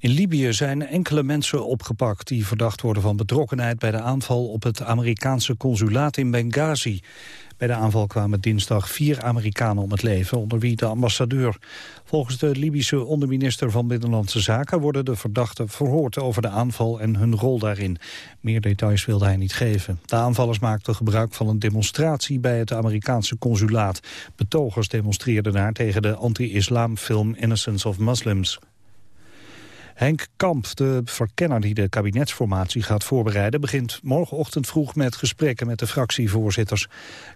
In Libië zijn enkele mensen opgepakt die verdacht worden van betrokkenheid bij de aanval op het Amerikaanse consulaat in Benghazi. Bij de aanval kwamen dinsdag vier Amerikanen om het leven, onder wie de ambassadeur. Volgens de Libische onderminister van Binnenlandse Zaken worden de verdachten verhoord over de aanval en hun rol daarin. Meer details wilde hij niet geven. De aanvallers maakten gebruik van een demonstratie bij het Amerikaanse consulaat. Betogers demonstreerden daar tegen de anti-islamfilm Innocence of Muslims. Henk Kamp, de verkenner die de kabinetsformatie gaat voorbereiden... begint morgenochtend vroeg met gesprekken met de fractievoorzitters.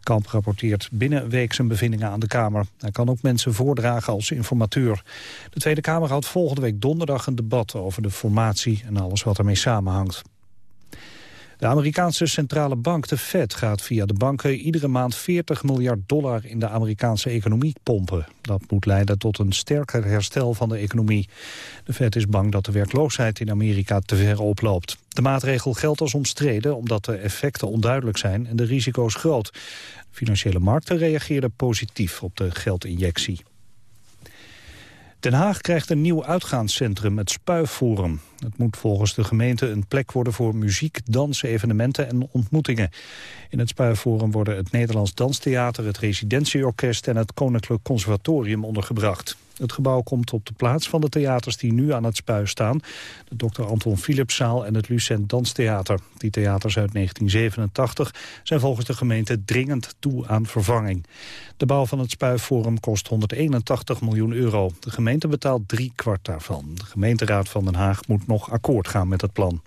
Kamp rapporteert binnen week zijn bevindingen aan de Kamer. Hij kan ook mensen voordragen als informateur. De Tweede Kamer houdt volgende week donderdag een debat over de formatie... en alles wat ermee samenhangt. De Amerikaanse centrale bank, de Fed, gaat via de banken iedere maand 40 miljard dollar in de Amerikaanse economie pompen. Dat moet leiden tot een sterker herstel van de economie. De Fed is bang dat de werkloosheid in Amerika te ver oploopt. De maatregel geldt als omstreden omdat de effecten onduidelijk zijn en de risico's groot. Financiële markten reageerden positief op de geldinjectie. Den Haag krijgt een nieuw uitgaanscentrum, het Spuiforum. Het moet volgens de gemeente een plek worden voor muziek, dans, evenementen en ontmoetingen. In het Spuiforum worden het Nederlands Danstheater, het Residentieorkest en het Koninklijk Conservatorium ondergebracht. Het gebouw komt op de plaats van de theaters die nu aan het spui staan. De Dr. Anton Philipszaal en het Lucent Danstheater. Die theaters uit 1987 zijn volgens de gemeente dringend toe aan vervanging. De bouw van het spuiforum kost 181 miljoen euro. De gemeente betaalt drie kwart daarvan. De gemeenteraad van Den Haag moet nog akkoord gaan met het plan.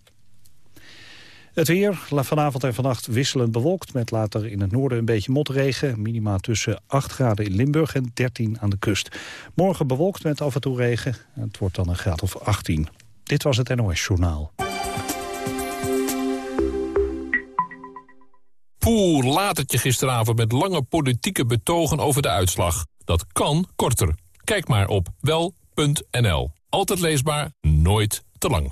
Het weer, vanavond en vannacht wisselend bewolkt... met later in het noorden een beetje motregen. Minima tussen 8 graden in Limburg en 13 aan de kust. Morgen bewolkt met af en toe regen. Het wordt dan een graad of 18. Dit was het NOS Journaal. Poeh, je gisteravond met lange politieke betogen over de uitslag. Dat kan korter. Kijk maar op wel.nl. Altijd leesbaar, nooit te lang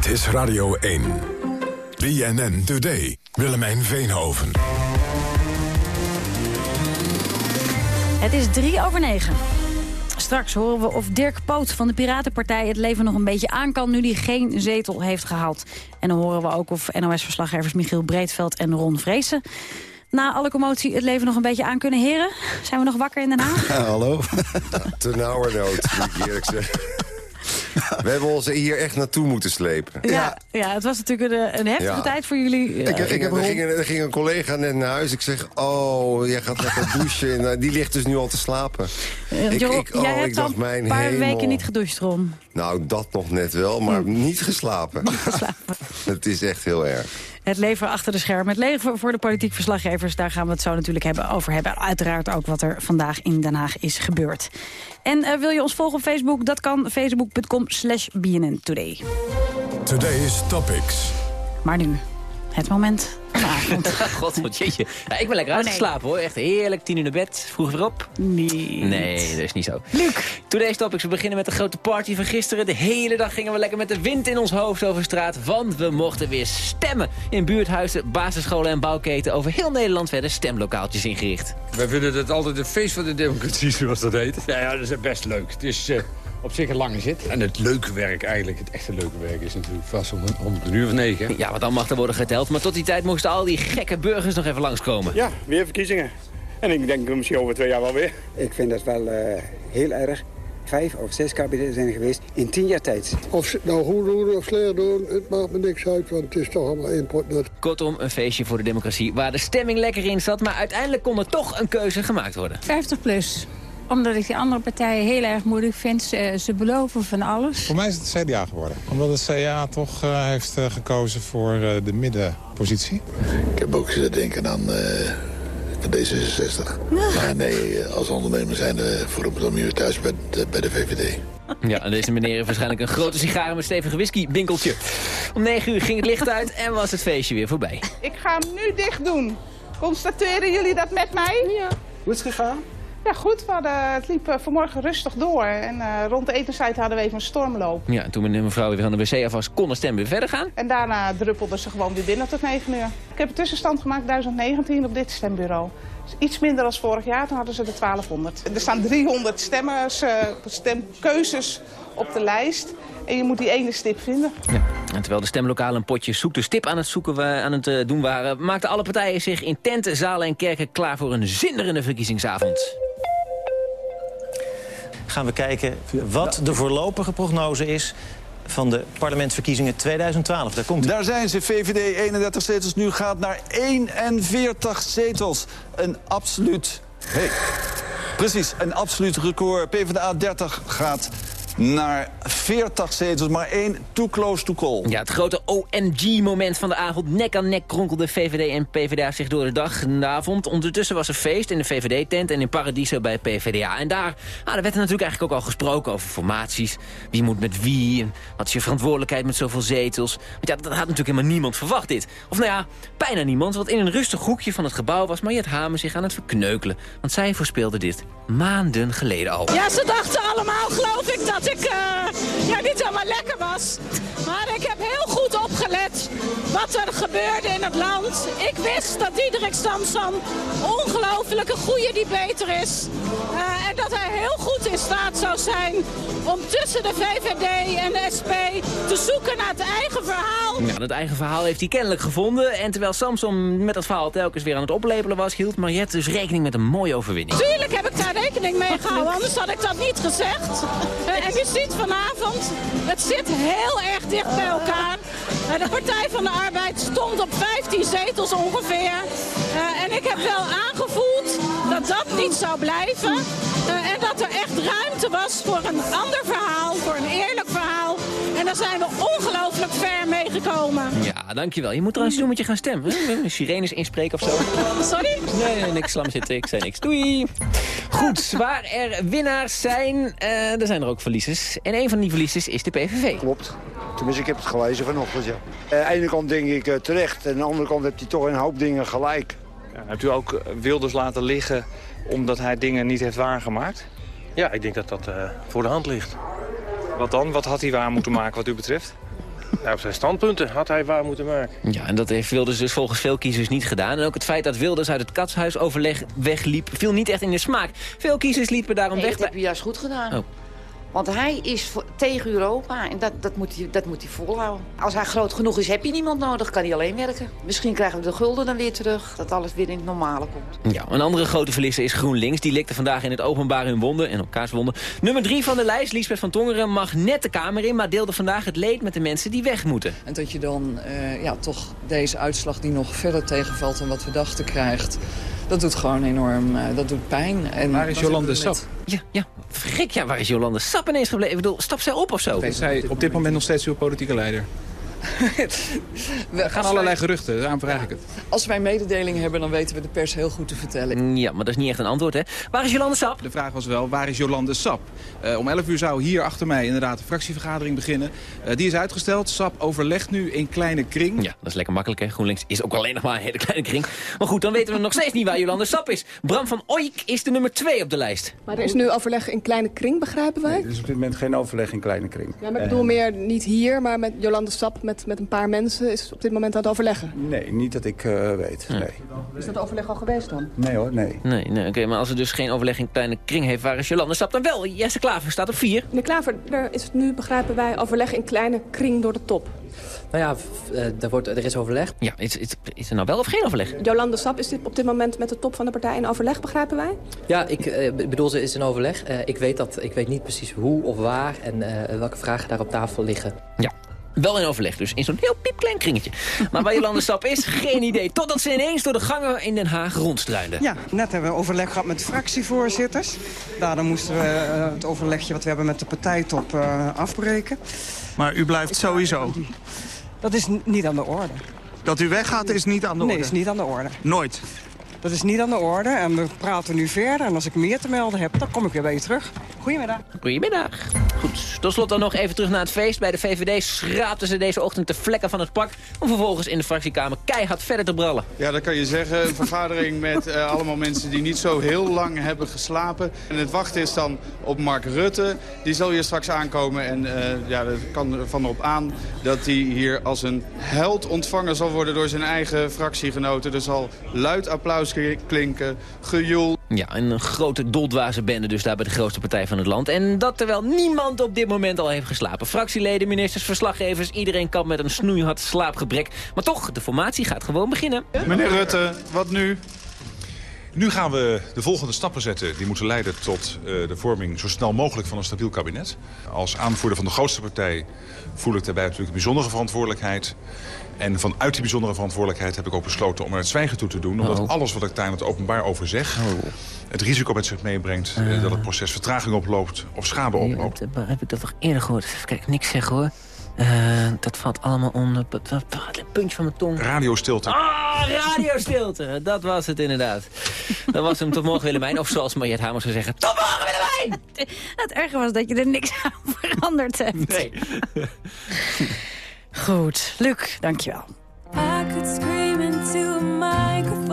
Dit is Radio 1. BNN Today. Willemijn Veenhoven. Het is drie over negen. Straks horen we of Dirk Poot van de Piratenpartij het leven nog een beetje aan kan... nu hij geen zetel heeft gehaald. En dan horen we ook of NOS-verslaggevers Michiel Breedveld en Ron Vreesen... na alle commotie het leven nog een beetje aan kunnen heren. Zijn we nog wakker in Den Haag? hallo. Tenauwernood, moet ik eerlijk zeggen. We hebben ons hier echt naartoe moeten slepen. Ja, ja. het was natuurlijk een, een heftige tijd voor jullie. Ik, ik heb er, ging, er ging een collega net naar huis. Ik zeg, oh, jij gaat lekker douchen. En, die ligt dus nu al te slapen. Uh, ik, ik, oh, jij hebt al een paar weken niet gedoucht, Ron. Nou, dat nog net wel, maar hm. niet geslapen. Niet geslapen. het is echt heel erg. Het leven achter de schermen. Het leven voor de politiek verslaggevers. Daar gaan we het zo natuurlijk hebben, over hebben. Uiteraard ook wat er vandaag in Den Haag is gebeurd. En uh, wil je ons volgen op Facebook? Dat kan facebook.com slash BNN Today. Today's Topics. Maar nu, het moment God, wat jeetje. Ja, ik ben lekker oh, uitgeslapen hoor. Echt heerlijk. Tien uur naar bed. Vroeg weer op. Nee. Nee, dat is niet zo. Luc. Today's Topics. We beginnen met de grote party van gisteren. De hele dag gingen we lekker met de wind in ons hoofd over straat. Want we mochten weer stemmen. In buurthuizen, basisscholen en bouwketen. Over heel Nederland werden stemlokaaltjes ingericht. Wij vinden het altijd een feest van de democratie, zoals dat heet. Ja, ja dat is best leuk. Het is... Uh op zich een lange zit. En het leuke werk eigenlijk, het echte leuke werk... is natuurlijk vast om een, om een uur of negen. Ja, want dan mag er worden geteld. Maar tot die tijd moesten al die gekke burgers nog even langskomen. Ja, weer verkiezingen. En ik denk misschien over twee jaar wel weer. Ik vind dat wel uh, heel erg. Vijf of zes kabinetten zijn geweest in tien jaar tijd. Of ze het nou goed doen of slecht doen, het maakt me niks uit, want het is toch allemaal één pot Kortom, een feestje voor de democratie waar de stemming lekker in zat... maar uiteindelijk kon er toch een keuze gemaakt worden. 50 plus. Omdat ik die andere partijen heel erg moeilijk vind. Ze, ze beloven van alles. Voor mij is het CDA geworden. Omdat het CDA toch uh, heeft uh, gekozen voor uh, de middenpositie. Ik heb ook zitten denken aan D66. Maar nee, als ondernemer zijn we voor op het meer thuis bij de, bij de VVD. Ja, en deze meneer heeft waarschijnlijk een grote sigaar met stevige whisky winkeltje. Om 9 uur ging het licht uit en was het feestje weer voorbij. Ik ga hem nu dicht doen. Constateren jullie dat met mij? Ja. Hoe is het gegaan? Ja, goed. We hadden, het liep vanmorgen rustig door. En uh, rond de etenstijd hadden we even een stormloop. Ja, en toen meneer mevrouw weer van de wc af was, kon de stem weer verder gaan. En daarna druppelde ze gewoon weer binnen tot 9 uur. Ik heb een tussenstand gemaakt 1019 op dit stembureau. Dus iets minder dan vorig jaar, toen hadden ze de 1200. Er staan 300 stemmers, uh, stemkeuzes op de lijst. En je moet die ene stip vinden. Ja. En terwijl de stemlokalen een potje zoek de stip aan het, zoeken we, aan het doen waren... maakten alle partijen zich in tenten, zalen en kerken klaar voor een zinderende verkiezingsavond gaan we kijken wat de voorlopige prognose is van de parlementsverkiezingen 2012. Daar komt Daar zijn ze. VVD 31 zetels. Nu gaat naar 41 zetels. Een absoluut... Hey. Precies, een absoluut record. PvdA 30 gaat naar 40 zetels, maar één too close to call. Ja, het grote ONG-moment van de avond. Nek aan nek kronkelden VVD en PvdA zich door de dag en de avond. Ondertussen was er feest in de VVD-tent en in Paradiso bij PvdA. En daar, ah, daar werd er natuurlijk eigenlijk ook al gesproken over formaties. Wie moet met wie en wat is je verantwoordelijkheid met zoveel zetels. Want ja, dat had natuurlijk helemaal niemand verwacht dit. Of nou ja, bijna niemand, want in een rustig hoekje van het gebouw was Mariette Hamer zich aan het verkneukelen. Want zij voorspeelde dit maanden geleden al. Ja, ze dachten allemaal, geloof ik, dat ik uh, ja, niet helemaal lekker was. Maar ik heb heel goed opgelet wat er gebeurde in het land. Ik wist dat Diederik Samson ongelooflijk een goede debater is. Uh, en dat hij heel goed in staat zou zijn om tussen de VVD en de SP te zoeken naar het eigen verhaal. Ja, dat eigen verhaal heeft hij kennelijk gevonden. En terwijl Samson met dat verhaal telkens weer aan het oplepelen was... hield Mariette dus rekening met een mooie overwinning. Tuurlijk heb ik daar rekening mee gehouden, anders had ik dat niet gezegd. Uh, en je ziet vanavond, het zit heel erg dicht bij elkaar. De Partij van de Arbeid stond op 15 zetels ongeveer. Uh, en ik heb wel aangevoeld dat dat niet zou blijven. Uh, en dat er echt ruimte was voor een ander verhaal, voor een eerlijk verhaal. En daar zijn we ongelooflijk. Ja, dankjewel. Je moet trouwens doen met je gaan stemmen. Sirenes inspreken of zo. Sorry? Nee, nee, niks slam zitten. Ik zei niks. Doei. Goed, waar er winnaars zijn, uh, er zijn er ook verliezers. En een van die verliezers is de PVV. Klopt. Tenminste, ik heb het gelezen vanochtend, ja. Uh, aan de ene kant denk ik uh, terecht. En aan de andere kant heeft hij toch een hoop dingen gelijk. Ja, hebt u ook Wilders laten liggen omdat hij dingen niet heeft waargemaakt? Ja, ik denk dat dat uh, voor de hand ligt. Wat dan? Wat had hij waar moeten maken wat u betreft? Nou, op zijn standpunten had hij waar moeten maken. Ja, en dat heeft Wilders dus volgens veel kiezers niet gedaan. En ook het feit dat Wilders uit het katshuisoverleg wegliep... viel niet echt in de smaak. Veel kiezers liepen daarom nee, weg. dat heb je juist goed gedaan. Oh. Want hij is voor, tegen Europa en dat, dat, moet hij, dat moet hij volhouden. Als hij groot genoeg is, heb je niemand nodig, kan hij alleen werken. Misschien krijgen we de gulden dan weer terug, dat alles weer in het normale komt. Ja, een andere grote verliezer is GroenLinks. Die likte vandaag in het openbaar hun wonden en elkaars wonden. Nummer drie van de lijst, Liesbeth van Tongeren, mag net de Kamer in... maar deelde vandaag het leed met de mensen die weg moeten. En dat je dan uh, ja, toch deze uitslag die nog verder tegenvalt dan wat we dachten krijgt... Dat doet gewoon enorm, uh, dat doet pijn. En waar is Jolande Sap? Ja, ja, vergik ja, waar is Jolande Sap ineens gebleven? Ik bedoel, stap zij op of zo? Is zij op dit moment nog steeds uw politieke leider? er gaan allerlei wij, geruchten, daarom vraag ik het. Als wij mededelingen hebben, dan weten we de pers heel goed te vertellen. Ja, maar dat is niet echt een antwoord, hè? Waar is Jolande Sap? De vraag was wel, waar is Jolande Sap? Uh, om 11 uur zou hier achter mij inderdaad de fractievergadering beginnen. Uh, die is uitgesteld. Sap overlegt nu in kleine kring. Ja, dat is lekker makkelijk, hè? GroenLinks is ook alleen nog maar een hele kleine kring. Maar goed, dan weten we nog steeds niet waar Jolande Sap is. Bram van Oijk is de nummer 2 op de lijst. Maar er is nu overleg in kleine kring, begrijpen wij? Nee, er is op dit moment geen overleg in kleine kring. Ja, maar ik bedoel meer niet hier, maar met Jolande Sap, met, met een paar mensen is op dit moment aan het overleggen? Nee, niet dat ik uh, weet. Nee. nee. Is dat overleg al geweest dan? Nee hoor, nee. Nee, nee oké, okay, maar als er dus geen overleg in kleine kring heeft... waar is Jolande Stap dan wel? Jesse Klaver staat op vier. Meneer Klaver, er is het nu, begrijpen wij, overleg in kleine kring door de top. Nou ja, er, wordt, er is overleg. Ja, is, is, is er nou wel of geen overleg? Jolande Sap is dit op dit moment met de top van de partij in overleg, begrijpen wij? Ja, ik uh, bedoel, ze is in overleg. Uh, ik, weet dat, ik weet niet precies hoe of waar en uh, welke vragen daar op tafel liggen. Ja, Wel in overleg dus, in zo'n heel piepklein kringetje. Maar waar Jolande Sap is, geen idee. Totdat ze ineens door de gangen in Den Haag rondstruinde. Ja, net hebben we overleg gehad met fractievoorzitters. Daarna moesten we uh, het overlegje wat we hebben met de partijtop uh, afbreken. Maar u blijft sowieso? Dat is niet aan de orde. Dat u weggaat is niet aan de orde? Nee, is niet aan de orde. Nooit? Dat is niet aan de orde en we praten nu verder. En als ik meer te melden heb, dan kom ik weer bij je terug. Goedemiddag. Goedemiddag. Goed, tot slot dan nog even terug naar het feest. Bij de VVD schraapten ze deze ochtend de vlekken van het pak... om vervolgens in de fractiekamer keihard verder te brallen. Ja, dat kan je zeggen. Een vergadering met uh, allemaal mensen die niet zo heel lang hebben geslapen. En het wachten is dan op Mark Rutte. Die zal hier straks aankomen en uh, ja, dat kan er van op aan... dat hij hier als een held ontvangen zal worden door zijn eigen fractiegenoten. Er zal luid applaus klinken, gejoel. Ja, een grote doldwaze bende dus daar bij de grootste partij van het land. En dat terwijl niemand op dit moment al heeft geslapen. Fractieleden, ministers, verslaggevers, iedereen kan met een snoeihard slaapgebrek. Maar toch, de formatie gaat gewoon beginnen. Meneer Rutte, wat nu? Nu gaan we de volgende stappen zetten. Die moeten leiden tot uh, de vorming zo snel mogelijk van een stabiel kabinet. Als aanvoerder van de grootste partij voel ik daarbij natuurlijk een bijzondere verantwoordelijkheid. En vanuit die bijzondere verantwoordelijkheid heb ik ook besloten om er het zwijgen toe te doen. Omdat Oh. alles wat ik daar in het openbaar over zeg... het risico met zich meebrengt eh, dat het proces vertraging oploopt of schade oploopt. Ja, dat- heb ik dat toch eerder gehoord? Kijken, niks zeggen hoor. Eh, dat valt allemaal onder het puntje van mijn tong. Radiostilte. Ah, radiostilte. Dat was het inderdaad. Dat was hem tot morgen Willemijn. Of zoals Mariette Hamers zou zeggen, tot morgen Willemijn! Het erge was dat je er niks aan veranderd hebt. Nee. Goed, Luc, dankjewel. I could scream into a microphone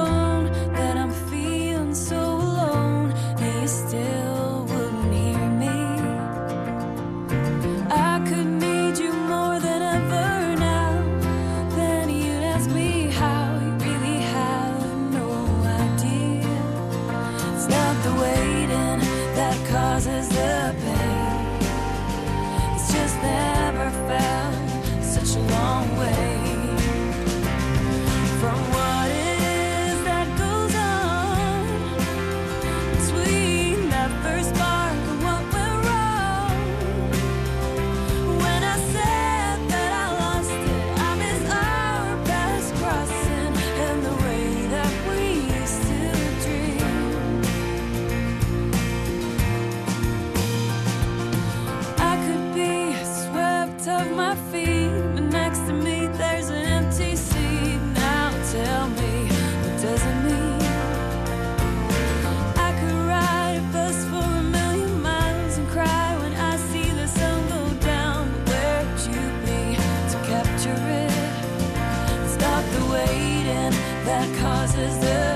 is the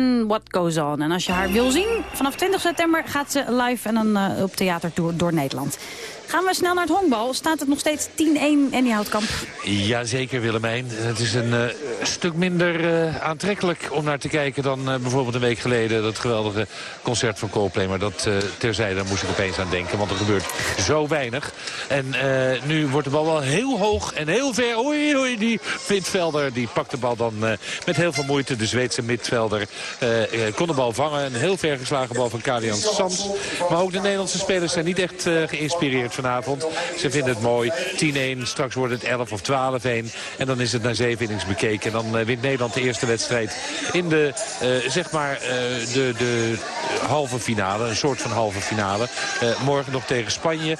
Stevie N, What Goes On. En als je haar wil zien, vanaf 20 september gaat ze live en dan eh, op theatertour door Nederland. Gaan we snel naar het honkbal. Staat het nog steeds 10-1 en die houtkamp? Jazeker Willemijn. Het is een eh, stuk minder eh, aantrekkelijk om naar te kijken dan eh, bijvoorbeeld een week geleden. Dat geweldige concert van Coldplay. Maar dat eh, terzijde, moest ik opeens aan denken. Want er gebeurt zo weinig. En nu wordt de bal wel heel hoog en heel ver. Oei, oei, die midvelder die pakt de bal dan met heel veel moeite. De Zweedse midvelder kon de bal vangen. Een heel ver geslagen bal van Kalian Sands. Maar ook de Nederlandse spelers zijn niet echt geïnspireerd vanavond. Ze vinden het mooi. 10-1, straks wordt het 11 of 12-1. En dan is het na zeven innings bekeken. En dan eh, wint Nederland de eerste wedstrijd in de, eh, zeg maar, eh, de, de halve finale. Een soort van halve finale. Morgen nog tegen Spanje.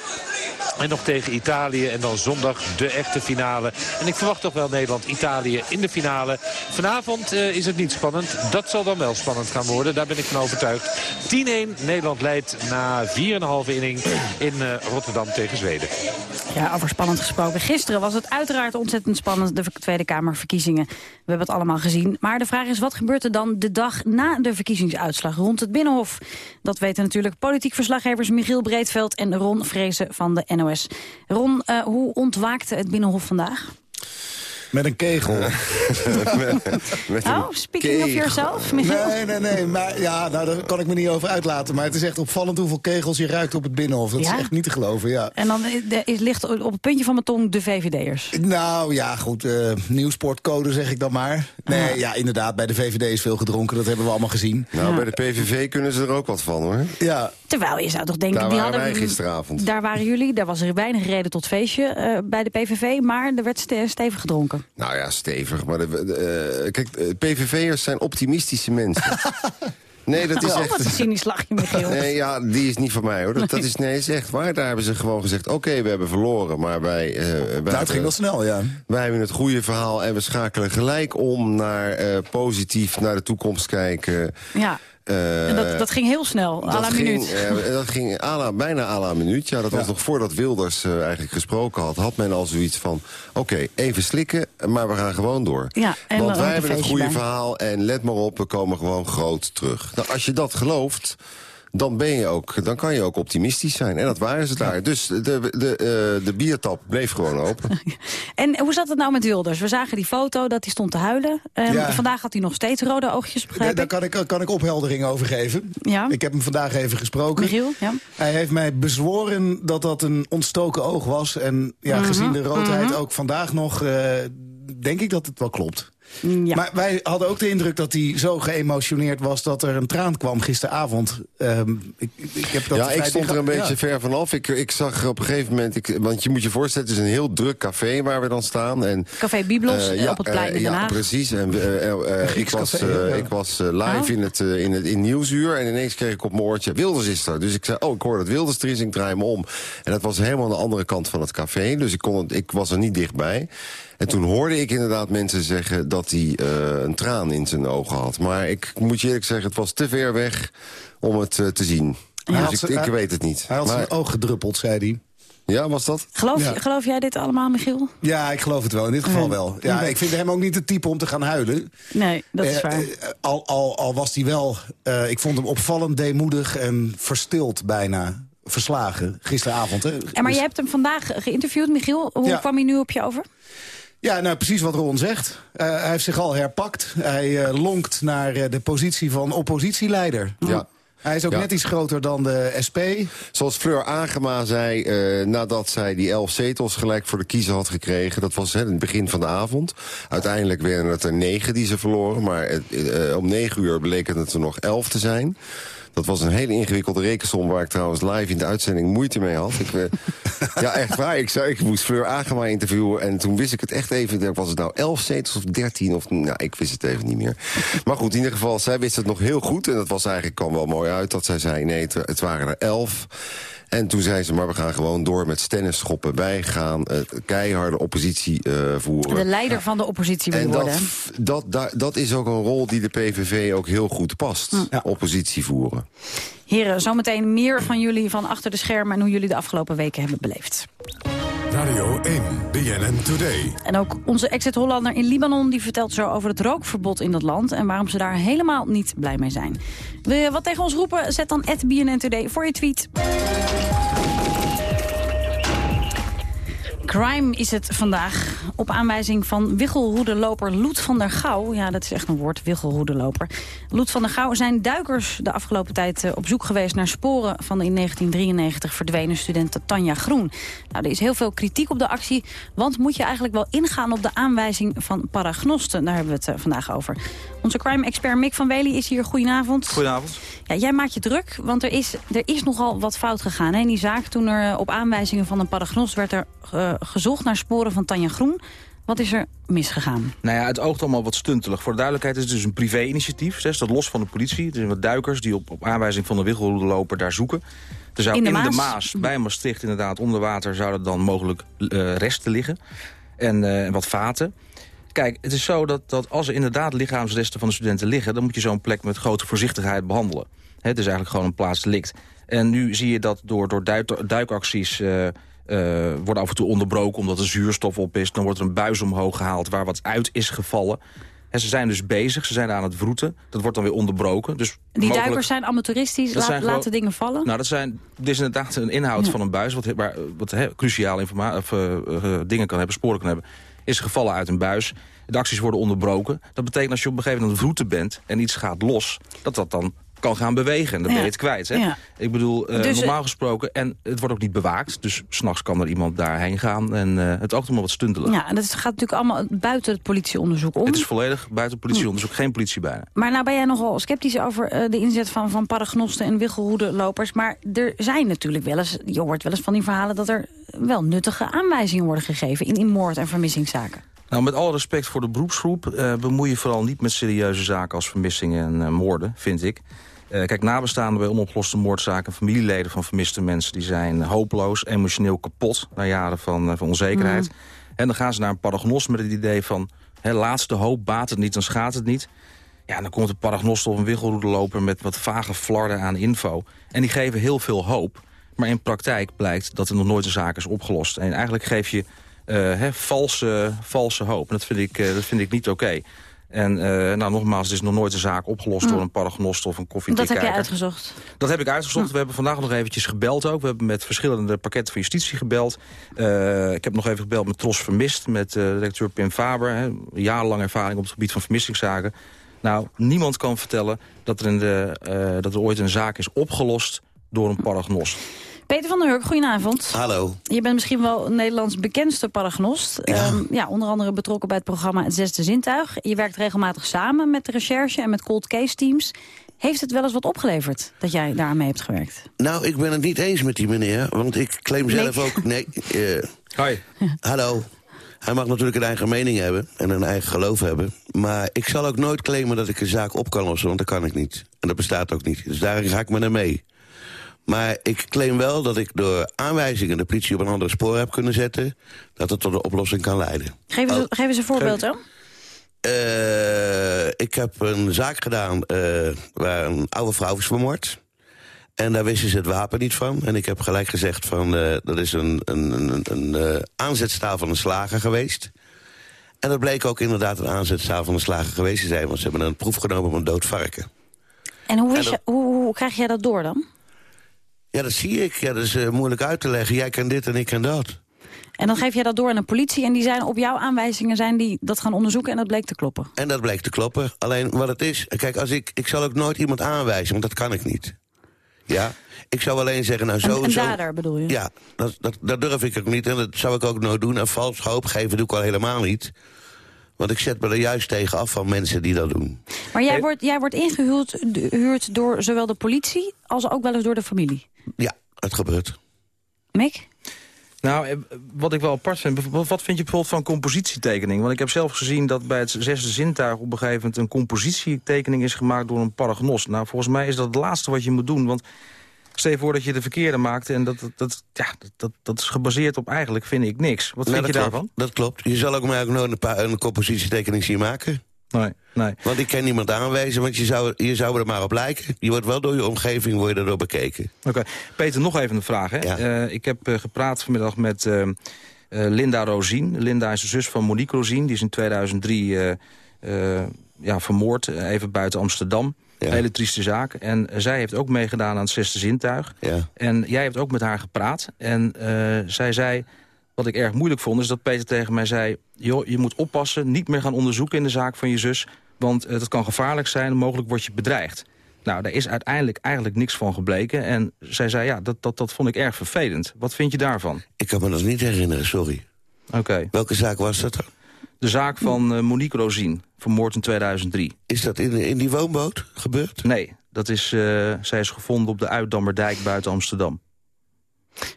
En nog tegen Italië. En dan zondag de echte finale. En ik verwacht toch wel Nederland-Italië in de finale. Vanavond is het niet spannend. Dat zal dan wel spannend gaan worden. Daar ben ik van overtuigd. 10-1. Nederland leidt na 4,5 inning in Rotterdam tegen Zweden. Ja, over spannend gesproken. Gisteren was het uiteraard ontzettend spannend, de Tweede Kamerverkiezingen. We hebben het allemaal gezien. Maar de vraag is, wat gebeurt er dan de dag na de verkiezingsuitslag rond het Binnenhof? Dat weten natuurlijk politiek verslaggevers Michiel Breedveld en Ron Vrezen van de NOS. Ron, eh, hoe ontwaakte het Binnenhof vandaag? Met een kegel. met oh, speaking of yourself, Michiel? Nee, nee, nee. Maar ja, nou, daar kan ik me niet over uitlaten. Maar het is echt opvallend hoeveel kegels je ruikt op het Binnenhof. Dat Ja? is echt niet te geloven, ja. En dan eh, de- is, ligt op het puntje van mijn tong de VVD'ers. Nou ja, goed. eh nieuwsportcode zeg ik dan maar. Nee, ja, inderdaad. Bij de VVD is veel gedronken. Dat hebben we allemaal gezien. Nou, bij de PVV kunnen ze er ook wat van, hoor. Ja. Terwijl je zou toch denken... Daar die waren hadden, wij gisteravond. Daar waren jullie, daar was er weinig reden tot feestje eh, bij de PVV... maar er werd ste- stevig gedronken. Nou ja, stevig. Maar de, de, eh, kijk, eh, PVV'ers zijn optimistische mensen. Nee, dat is oh, echt... wat een cynisch lachje, Michiel. Nee, ja, die is niet van mij hoor. Dat, dat is, nee, is echt waar. Daar hebben ze gewoon gezegd, oké, we hebben verloren. Maar wij... eh, wij hebben- ging wel snel, ja. Wij hebben het goede verhaal en we schakelen gelijk om naar eh, positief naar de toekomst kijken. Ja, Eh, en dat, dat ging heel snel, à la dat ging, minuut. eh, dat ging à la- bijna à la minuut. Ja, dat was nog voordat Wilders eh, eigenlijk gesproken had. Had men al zoiets van, oké, even slikken, maar we gaan gewoon door. Ja, en Want wij hebben een het goede bij. verhaal en let maar op, we komen gewoon groot terug. Nou, als je dat gelooft, dan, ben je ook, dan kan je ook optimistisch zijn. En dat waren ze daar. Dus de, de, eh, de biertap bleef gewoon open. En hoe zat het nou met Wilders? We zagen die foto dat hij stond te huilen. Ehm, Ja. Vandaag had hij nog steeds rode oogjes, Daar, begrijp daar ik. kan ik, kan ik opheldering over geven. Ja. Ik heb hem vandaag even gesproken. Michiel, ja. Hij heeft mij bezworen dat dat een ontstoken oog was. En ja, Mhm, gezien de roodheid mhm. ook vandaag nog... eh, denk ik dat het wel klopt. Ja. Maar wij hadden ook de indruk dat hij zo geëmotioneerd was... dat er een traan kwam gisteravond. Ehm, ik, ik heb dat ja, ik stond er een beetje ja. ver vanaf. Ik, ik zag op een gegeven moment... Ik, want je moet je voorstellen, het is een heel druk café waar we dan staan. En, Café Biblos eh, ja, op het plein eh, in Den Ja, precies. En, eh, ik was, eh, ik was live Oh. in het, in het in Nieuwsuur. En ineens kreeg ik op mijn oortje, Wilders is er. Dus ik zei, oh, ik hoor dat Wilders er is. Ik draai me om. En dat was helemaal aan de andere kant van het café. Dus ik, kon het, ik was er niet dichtbij. En toen hoorde ik inderdaad mensen zeggen dat hij eh, een traan in zijn ogen had. Maar ik moet je eerlijk zeggen, het was te ver weg om het eh, te zien. Dus ik, ik weet het niet. Hij had Maar- zijn oog gedruppeld, zei hij. ja, was dat? Geloof, Ja. geloof jij dit allemaal, Michiel? Ja, ik geloof het wel. In dit geval wel. Ja, Ja. ik vind hem ook niet het type om te gaan huilen. Nee, dat is Eh, waar. eh, al, al, al was hij wel... eh, ik vond hem opvallend deemoedig en verstild bijna. Verslagen, gisteravond. Hè. En maar Dus- je hebt hem vandaag geïnterviewd, Michiel. Hoe Ja. kwam hij nu op je over? Ja, nou precies wat Ron zegt. Eh, hij heeft zich al herpakt. Hij eh, lonkt naar eh, de positie van oppositieleider. Ja. Hij is ook Ja. net iets groter dan de SP. Zoals Fleur Agema zei, nadat zij die elf zetels gelijk voor de kiezer had gekregen... dat was hè, in het begin van de avond. Uiteindelijk werden het er negen die ze verloren... maar om negen uur bleken het er nog elf te zijn... Dat was een hele ingewikkelde rekensom waar ik trouwens live in de uitzending moeite mee had. Ik, eh, ja, echt waar. Ik, zei, ik moest Fleur Agema interviewen en toen wist ik het echt even. Was het nou 11 zetels of 13? Of, nou, ik wist het even niet meer. Maar goed, in ieder geval, zij wist het nog heel goed. En dat was eigenlijk, kwam wel mooi uit dat zij zei, nee, het, het waren er 11. En toen zei ze, maar we gaan gewoon door met stennenschoppen. Wij gaan eh, keiharde oppositie eh, voeren. De leider van de oppositie wil En dat, worden. dat, dat, dat is ook een rol die de PVV ook heel goed past. Oppositie voeren. Heren, zometeen meer van jullie van achter de schermen... en hoe jullie de afgelopen weken hebben beleefd. Radio 1, BNN Today. En ook onze exit-Hollander in Libanon die vertelt zo over het rookverbod in dat land... en waarom ze daar helemaal niet blij mee zijn. Wil je wat tegen ons roepen? Zet dan BNN Today voor je tweet. Crime is het vandaag. Op aanwijzing van wiggelhoedeloper Loet van der Gouw. Ja, dat is echt een woord, wiggelhoedeloper. Loet van der Gouw zijn duikers de afgelopen tijd eh, op zoek geweest... naar sporen van de in 1993 verdwenen student Tanja Groen. Nou, er is heel veel kritiek op de actie. Want moet je eigenlijk wel ingaan op de aanwijzing van paragnosten? Daar hebben we het eh, vandaag over. Onze crime-expert Mick van Wely is hier. Goedenavond. Goedenavond. Ja, jij maakt je druk, want er is, er is nogal wat fout gegaan hè, in die zaak. Toen er eh, op aanwijzingen van een paragnost werd er gezocht naar sporen van Tanja Groen. Wat is er misgegaan? Nou ja, het oogt allemaal wat stuntelig. Voor de duidelijkheid is het dus een privé-initiatief. Dat los van de politie. Het zijn wat duikers die op, op aanwijzing van de wiggelroederloper daar zoeken. Er zou In in de de, Maas? Bij Maastricht inderdaad, onder water... zouden dan mogelijk eh, resten liggen. En eh, wat vaten. Kijk, het is zo dat, dat als er inderdaad lichaamsresten van de studenten liggen... dan moet je zo'n plek met grote voorzichtigheid behandelen. Het is eigenlijk gewoon een plaatsdelict. En nu zie je dat door, door duik- duikacties... eh eh, worden af en toe onderbroken omdat er zuurstof op is. Dan wordt er een buis omhoog gehaald waar wat uit is gevallen. En ze zijn dus bezig, ze zijn aan het vroeten. Dat wordt dan weer onderbroken. Dus Die mogelijk- duikers zijn amateuristisch, Dat la- zijn laten dingen vallen. Nou, dat zijn, dit is inderdaad een inhoud Ja. van een buis... wat, waar, wat he- cruciale informa- of, eh, eh, dingen kan hebben, sporen kan hebben... is gevallen uit een buis. De acties worden onderbroken. Dat betekent als je op een gegeven moment aan het vroeten bent... en iets gaat los, dat dat dan kan gaan bewegen. En dan ben je het kwijt. Hè? Ja. Ik bedoel, eh, Dus, eh, normaal gesproken... en het wordt ook niet bewaakt. Dus s'nachts kan er iemand daarheen gaan. En eh, het oogt allemaal wat stuntelig. Ja, en dat gaat natuurlijk allemaal buiten het politieonderzoek om. Het is volledig buiten politieonderzoek. Geen politie bijna. Maar nou ben jij nogal sceptisch over de inzet van, van paragnosten en wiggelhoedelopers. Maar er zijn natuurlijk wel eens, je hoort wel eens van die verhalen... dat er wel nuttige aanwijzingen worden gegeven in, in moord- en vermissingszaken. Nou, met alle respect voor de beroepsgroep... eh, bemoei je vooral niet met serieuze zaken als vermissingen en moorden, vind ik. Eh, kijk, nabestaanden bij onopgeloste moordzaken... familieleden van vermiste mensen... die zijn hopeloos, emotioneel kapot... na jaren van, eh, van onzekerheid. Mm. En dan gaan ze naar een paragnost met het idee van... Hè, laatste hoop, baat het niet, dan schaadt het niet. Ja, dan komt een paragnost of een wiggelroederloper... met wat vage flarden aan info. En die geven heel veel hoop. Maar in praktijk blijkt dat er nog nooit een zaak is opgelost. En eigenlijk geef je eh, hè, valse, valse hoop. En dat vind ik, dat vind ik niet oké. En eh, nou, nogmaals, het is nog nooit een zaak opgelost... Mm. door een paragnost of een Dat koffietikkijker. heb je uitgezocht. Dat heb ik uitgezocht. We hebben vandaag nog eventjes gebeld ook. We hebben met verschillende pakketten van justitie gebeld. Eh, ik heb nog even gebeld met Tros Vermist, met eh directeur Pim Faber. Hè, jarenlang ervaring op het gebied van vermissingszaken. Nou, niemand kan vertellen dat er, in de, dat er ooit een zaak is opgelost door een paragnost. Peter van der Hurk, goedenavond. Hallo. Je bent misschien wel Nederlands bekendste paragnost. Ja. ja, onder andere betrokken bij het programma Het Zesde Zintuig. Je werkt regelmatig samen met de recherche en met cold case teams. Heeft het wel eens wat opgeleverd dat jij daar mee hebt gewerkt? Nou, ik ben het niet eens met die meneer, want ik claim zelf Nee. ook... Nee, eh, Hoi. Hallo. Hij mag natuurlijk een eigen mening hebben en een eigen geloof hebben. Maar ik zal ook nooit claimen dat ik een zaak op kan lossen, want dat kan ik niet. En dat bestaat ook niet. Dus daar ga ik maar naar mee. Maar ik claim wel dat ik door aanwijzingen de politie op een andere spoor heb kunnen zetten... dat het tot een oplossing kan leiden. Geef eens, geef eens een voorbeeld dan. Eh, ik heb een zaak gedaan eh, waar een oude vrouw is vermoord. En daar wisten ze het wapen niet van. En ik heb gelijk gezegd van, eh, dat is een, een, een, een aanzetstaal van een slager geweest. En dat bleek ook inderdaad een aanzetstaal van een slager geweest te zijn. Want ze hebben een proef genomen op een dood varken. En hoe, wist En je, hoe, hoe krijg jij dat door dan? Ja, dat zie ik. Ja, dat is eh, moeilijk uit te leggen. Jij kan dit en ik kan dat. En dan geef jij dat door aan de politie en die zijn op jouw aanwijzingen zijn die dat gaan onderzoeken en dat bleek te kloppen. En dat bleek te kloppen. Alleen wat het is, kijk, als ik, ik zal ook nooit iemand aanwijzen, want dat kan ik niet. Ja, ik zou alleen zeggen, nou Een, zo... een dader bedoel je? Ja, dat, dat, dat durf ik ook niet en dat zou ik ook nooit doen. En vals hoop geven doe ik al helemaal niet. Want ik zet me er juist tegen af van mensen die dat doen. Maar jij wordt, jij wordt ingehuurd gehuurd door zowel de politie als ook wel eens door de familie. Ja, het gebeurt. Mick? Nou, eh, wat ik wel apart vind, wat vind je bijvoorbeeld van compositietekening? Want ik heb zelf gezien dat bij het zesde zintuig op een gegeven moment een compositietekening is gemaakt door een paragnost. Nou, volgens mij is dat het laatste wat je moet doen, want stel je voor dat je de verkeerde maakt en dat, dat, ja, dat, dat, is gebaseerd op eigenlijk, vind ik, niks. Wat Nou, vind je daarvan? Dat klopt. Je zal ook mij ook nooit een, paar, een compositietekening zien maken. Nee, nee. Want ik kan niemand aanwijzen, want je zou, je zou er maar op lijken. Je wordt wel door je omgeving word je daardoor bekeken. Oké, Peter, nog even een vraag. Hè? Eh, ik heb eh, gepraat vanmiddag met eh, eh, Linda Rozien. Linda is de zus van Monique Rozien. Die is in 2003 eh, eh, ja, vermoord, eh, even buiten Amsterdam. Hele trieste zaak. En eh, zij heeft ook meegedaan aan het zesde zintuig. Ja. En jij hebt ook met haar gepraat. En eh, zij zei, wat ik erg moeilijk vond, is dat Peter tegen mij zei... joh, je moet oppassen, niet meer gaan onderzoeken in de zaak van je zus... want uh, dat kan gevaarlijk zijn, mogelijk word je bedreigd. Nou, daar is uiteindelijk eigenlijk niks van gebleken. En zij zei, ja, dat, dat, dat vond ik erg vervelend. Wat vind je daarvan? Ik kan me dat niet herinneren, sorry. Oké. Welke zaak was dat dan? De zaak van uh, Monique Rozien, vermoord in 2003. Is dat in, in die woonboot gebeurd? Nee, dat is, uh, zij is gevonden op de Uitdammerdijk buiten Amsterdam.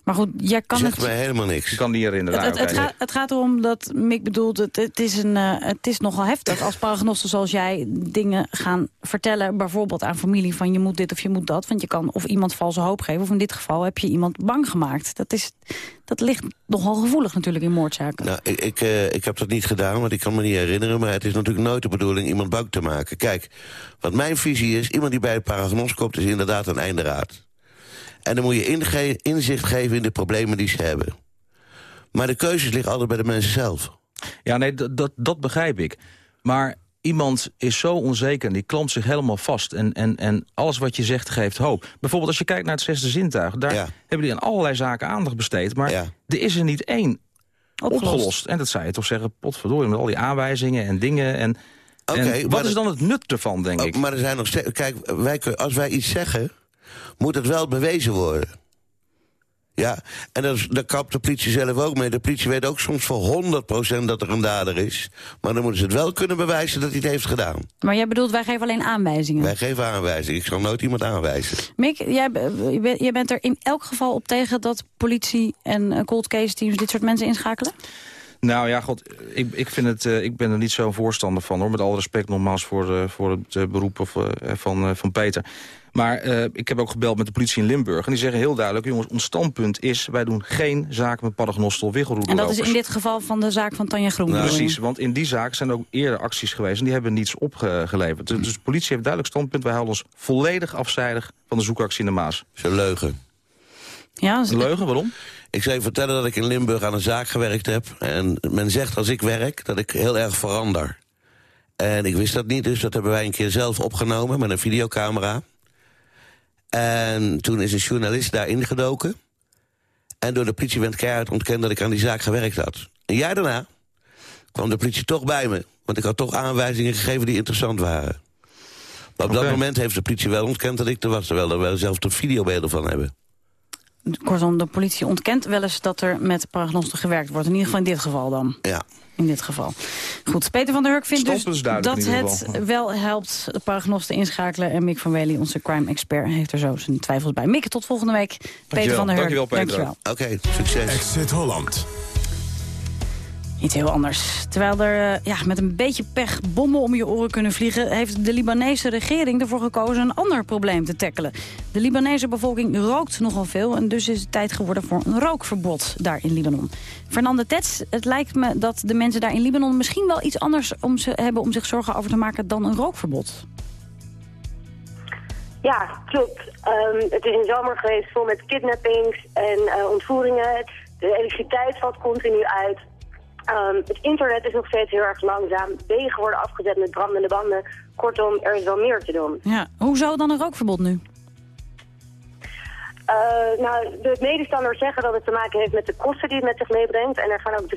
Maar goed, jij kan Zegt het... mij helemaal niks. Ik kan niet herinneren. Het, het, het, gaat, het gaat erom dat Mick bedoelt, het, het, is een, uh, het is nogal heftig als paragnosten zoals jij dingen gaan vertellen. Bijvoorbeeld aan familie van je moet dit of je moet dat. Want je kan of iemand valse hoop geven of in dit geval heb je iemand bang gemaakt. Dat, is, dat ligt nogal gevoelig natuurlijk in moordzaken. Nou, ik, ik, uh, ik heb dat niet gedaan, want ik kan me niet herinneren. Maar het is natuurlijk nooit de bedoeling iemand bang te maken. Kijk, wat mijn visie is, iemand die bij de paragnos komt is inderdaad een einderaad. En dan moet je inge inzicht geven in de problemen die ze hebben. Maar de keuzes liggen altijd bij de mensen zelf. Ja, nee, dat, dat begrijp ik. Maar iemand is zo onzeker en die klampt zich helemaal vast. En, en, en alles wat je zegt geeft hoop. Bijvoorbeeld als je kijkt naar het zesde zintuig. Daar ja. hebben die aan allerlei zaken aandacht besteed. Maar ja. er is er niet één opgelost. opgelost. En dat zou je toch zeggen, potverdorie, met al die aanwijzingen en dingen. En, okay, en wat is dan het nut ervan, denk ik? Maar er zijn nog steeds... Kijk, wij, als wij iets zeggen moet het wel bewezen worden. Ja, en dat, daar kapt de politie zelf ook mee. De politie weet ook soms voor 100% dat er een dader is. Maar dan moeten ze het wel kunnen bewijzen dat hij het heeft gedaan. Maar jij bedoelt, wij geven alleen aanwijzingen? Wij geven aanwijzingen. Ik zal nooit iemand aanwijzen. Mick, jij, jij bent er in elk geval op tegen dat politie en cold case teams dit soort mensen inschakelen? Nou ja, god, ik, ik, vind het, uh, ik ben er niet zo'n voorstander van, hoor. Met alle respect nogmaals voor, uh, voor het uh, beroep of, van, van Peter. Maar ik heb ook gebeld met de politie in Limburg. En die zeggen heel duidelijk, jongens, ons standpunt is... wij doen geen zaken met paragnostel wiggelroedelopers. En dat is in dit geval van de zaak van Tanja Groen. Nou, precies, want in die zaak zijn ook eerder acties geweest... en die hebben niets opgeleverd. Dus de politie heeft duidelijk standpunt. Wij houden ons volledig afzijdig van de zoekactie in de Maas. Ze leugen. Ja, een leugen, waarom? Ik zou je vertellen dat ik in Limburg aan een zaak gewerkt heb. En men zegt als ik werk dat ik heel erg verander. En ik wist dat niet, dus dat hebben wij een keer zelf opgenomen met een videocamera. En toen is een journalist daar ingedoken. En door de politie werd keihard ontkend dat ik aan die zaak gewerkt had. Een jaar daarna kwam de politie toch bij me. Want ik had toch aanwijzingen gegeven die interessant waren. Maar op okay. dat moment heeft de politie wel ontkend dat ik er was. Terwijl we zelf tot videobeelden van hebben. Kortom, de politie ontkent wel eens dat er met paragnosten gewerkt wordt. In ieder geval in dit geval dan. Ja. In dit geval. Goed, Peter van der Hurk vindt dus dat het wel helpt de paragnosten inschakelen. En Mick van Wely, onze crime-expert, heeft er zo zijn twijfels bij. Mick, tot volgende week. Peter Dankjewel. van der Hurk. Dankjewel, Peter. Dankjewel. Oké, okay, succes. Exit Holland. Iets heel anders. Terwijl er uh, ja, met een beetje pech bommen om je oren kunnen vliegen... heeft de Libanese regering ervoor gekozen een ander probleem te tackelen. De Libanese bevolking rookt nogal veel... en dus is het tijd geworden voor een rookverbod daar in Libanon. Fernande Tets, het lijkt me dat de mensen daar in Libanon... misschien wel iets anders om ze, hebben om zich zorgen over te maken dan een rookverbod. Ja, klopt. Um, het is een zomer geweest vol met kidnappings en uh, ontvoeringen. De elektriciteit valt continu uit. Um, het internet is nog steeds heel erg langzaam. Wegen worden afgezet met brandende banden. Kortom, er is wel meer te doen. Ja, hoe zou dan een rookverbod nu? Uh, nou, de medestanders zeggen dat het te maken heeft met de kosten die het met zich meebrengt. En er gaan ook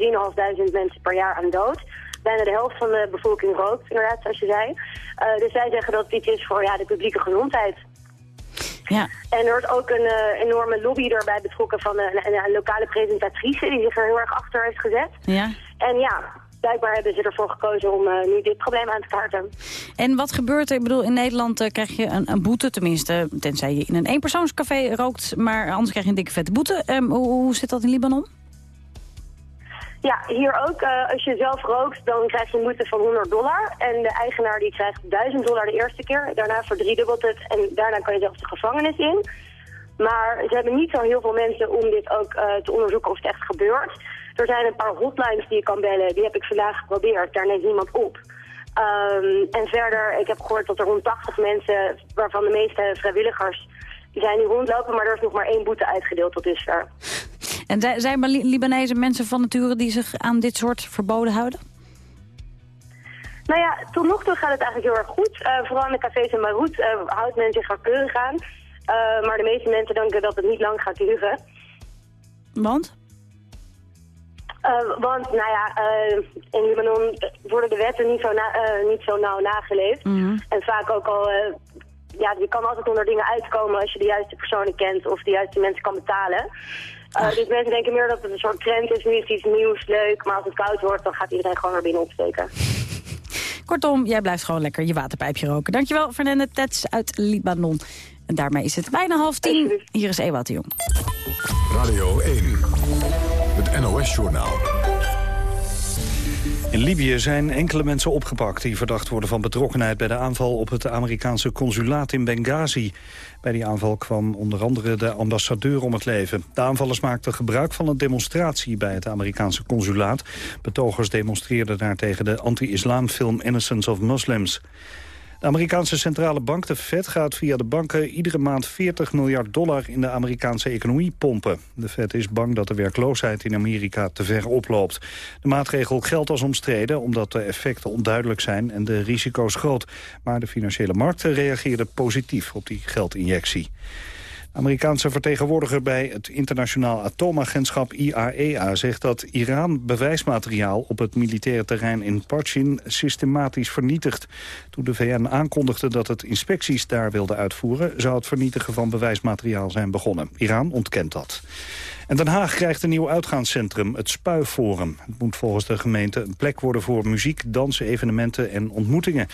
3.500 mensen per jaar aan dood. Bijna de helft van de bevolking rookt, inderdaad, zoals je zei. Uh, dus zij zeggen dat het iets is voor ja, de publieke gezondheid. Ja. En er wordt ook een uh, enorme lobby erbij betrokken van een, een, een, lokale presentatrice die zich er heel erg achter heeft gezet. Ja. En ja, blijkbaar hebben ze ervoor gekozen om uh, nu dit probleem aan te kaarten. En wat gebeurt er? Ik bedoel, in Nederland uh, krijg je een, een, boete, tenminste, tenzij je in een eenpersoonscafé rookt, maar anders krijg je een dikke vette boete. Um, hoe, hoe zit dat in Libanon? Ja, hier ook. Uh, als je zelf rookt, dan krijg je een boete van 100 dollar. En de eigenaar die krijgt 1000 dollar de eerste keer. Daarna verdriedubbelt het en daarna kan je zelfs de gevangenis in. Maar ze hebben niet zo heel veel mensen om dit ook uh, te onderzoeken of het echt gebeurt. Er zijn een paar hotlines die je kan bellen. Die heb ik vandaag geprobeerd. Daar neemt niemand op. Um, en verder, ik heb gehoord dat er rond 80 mensen, waarvan de meeste vrijwilligers, die zijn nu rondlopen. Maar er is nog maar één boete uitgedeeld tot dusver. En zijn er Libanese mensen van nature die zich aan dit soort verboden houden? Nou ja, tot nog toe gaat het eigenlijk heel erg goed. Uh, vooral in de cafés in Beirut uh, houdt men zich keurig aan. Uh, maar de meeste mensen denken dat het niet lang gaat duren. Want? Eh, want, nou ja, eh, in Libanon worden de wetten niet zo, na, eh, niet zo nauw nageleefd. En vaak ook al, eh, ja, je kan altijd onder dingen uitkomen als je de juiste personen kent of de juiste mensen kan betalen. Eh, dus mensen denken meer dat het een soort trend is, nu is het iets nieuws, leuk. Maar als het koud wordt, dan gaat iedereen gewoon naar binnen opsteken. Kortom, jij blijft gewoon lekker je waterpijpje roken. Dankjewel, Fernande Tets uit Libanon. En daarmee is het bijna half tien. Hier is Ewout de Jong. Radio 1, het NOS-journaal. In Libië zijn enkele mensen opgepakt die verdacht worden van betrokkenheid bij de aanval op het Amerikaanse consulaat in Benghazi. Bij die aanval kwam onder andere de ambassadeur om het leven. De aanvallers maakten gebruik van een demonstratie bij het Amerikaanse consulaat. Betogers demonstreerden daar tegen de anti-islamfilm Innocence of Muslims. De Amerikaanse centrale bank, de Fed, gaat via de banken iedere maand 40 miljard dollar in de Amerikaanse economie pompen. De Fed is bang dat de werkloosheid in Amerika te ver oploopt. De maatregel geldt als omstreden omdat de effecten onduidelijk zijn en de risico's groot. Maar de financiële markten reageerden positief op die geldinjectie. Amerikaanse vertegenwoordiger bij het internationaal atoomagentschap IAEA zegt dat Iran bewijsmateriaal op het militaire terrein in Parchin systematisch vernietigt. Toen de VN aankondigde dat het inspecties daar wilde uitvoeren, zou het vernietigen van bewijsmateriaal zijn begonnen. Iran ontkent dat. En Den Haag krijgt een nieuw uitgaanscentrum, het Spuiforum. Het moet volgens de gemeente een plek worden voor muziek, dansen, evenementen en ontmoetingen.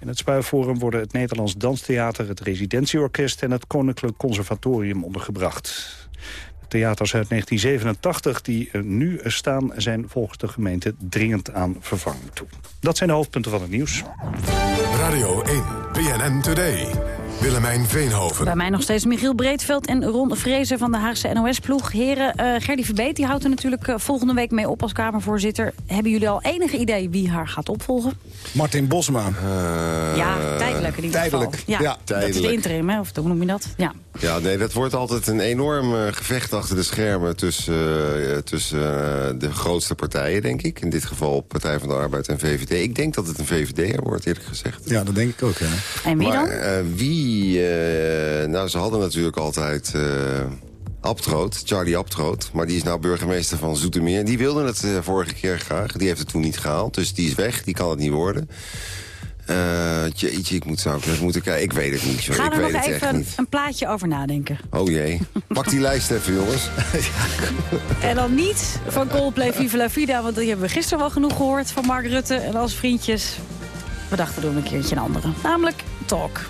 In het Spuiforum worden het Nederlands Danstheater, het Residentieorkest en het Koninklijk Conservatorium ondergebracht. De theaters uit 1987 die er nu staan zijn volgens de gemeente dringend aan vervanging toe. Dat zijn de hoofdpunten van het nieuws. Radio 1, BNN Today. Willemijn Veenhoven. Bij mij nog steeds Michiel Breedveld en Ron Vrezen van de Haagse NOS-ploeg. Heren, eh Gerdy Verbeet die houdt er natuurlijk eh, volgende week mee op als Kamervoorzitter. Hebben jullie al enige idee wie haar gaat opvolgen? Martin Bosma. ja, tijdelijk in ieder tijdelijk. geval. Ja, Dat is de Tijdelijk. interim, hè? of hoe noem je dat? Ja. Ja, nee, dat wordt altijd een enorm eh, gevecht achter de schermen tussen, eh, tussen eh, de grootste partijen, denk ik. In dit geval Partij van de Arbeid en VVD. Ik denk dat het een VVD'er wordt, eerlijk gezegd. Ja, dat denk ik ook, ja. En wie maar, dan? eh, wie... eh, nou, ze hadden natuurlijk altijd... eh Abtroot, Charlie Abtroot. Maar die is nou burgemeester van Zoetermeer. Die wilde het eh, vorige keer graag. Die heeft het toen niet gehaald. Dus die is weg. Die kan het niet worden. Eh jeetje, ik moet zou ik moeten kijken. Ik weet het niet, joh. Ga ik er weet nog het even niet. een plaatje over nadenken. Oh jee. Pak die lijst even, jongens. En dan niet van Coldplay Viva la Vida, want die hebben we gisteren wel genoeg gehoord van Mark Rutte en als vriendjes. We dachten doen we een keertje een andere, namelijk Talk.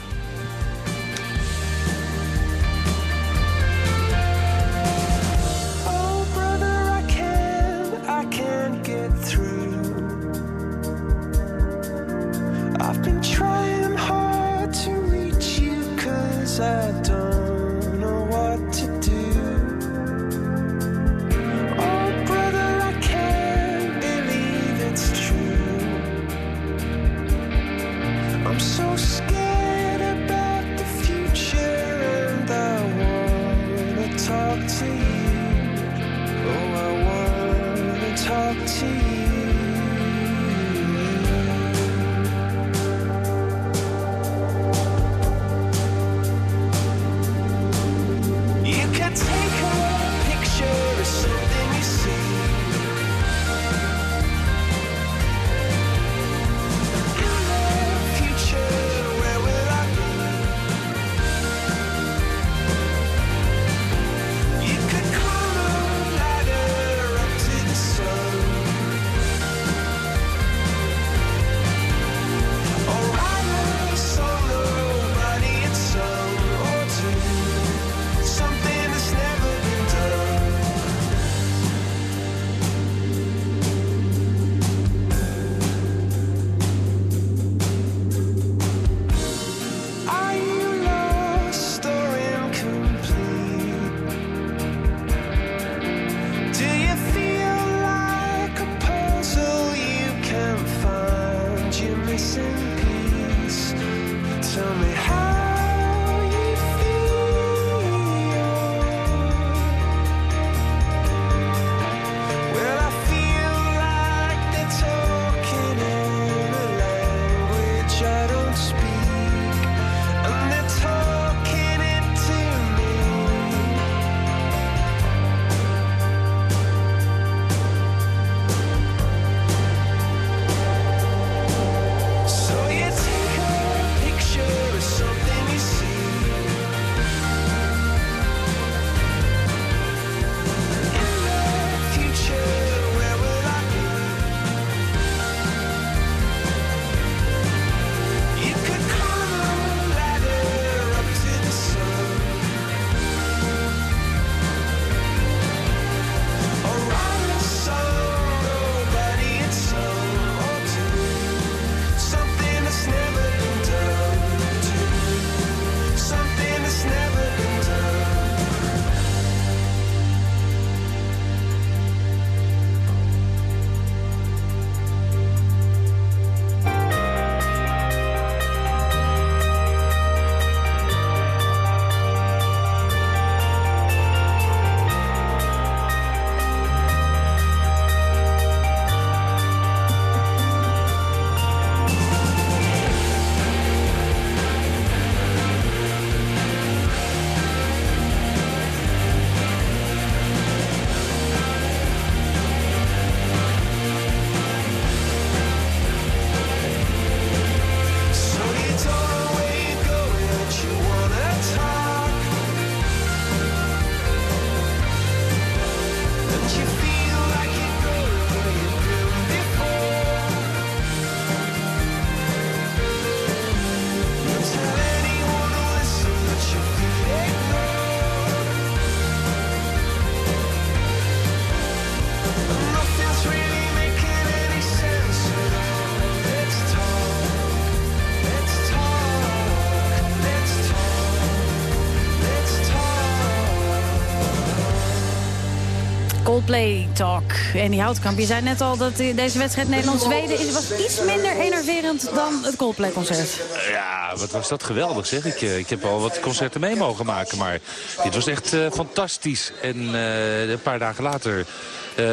Coldplay Talk. En die Houtkamp, je zei net al dat eh, deze wedstrijd Nederland-Zweden is- was iets minder enerverend dan het Coldplay-concert. Ja, wat was dat geweldig zeg. Ik, eh, ik heb al wat concerten mee mogen maken, maar dit was echt eh, fantastisch. En eh, een paar dagen later eh,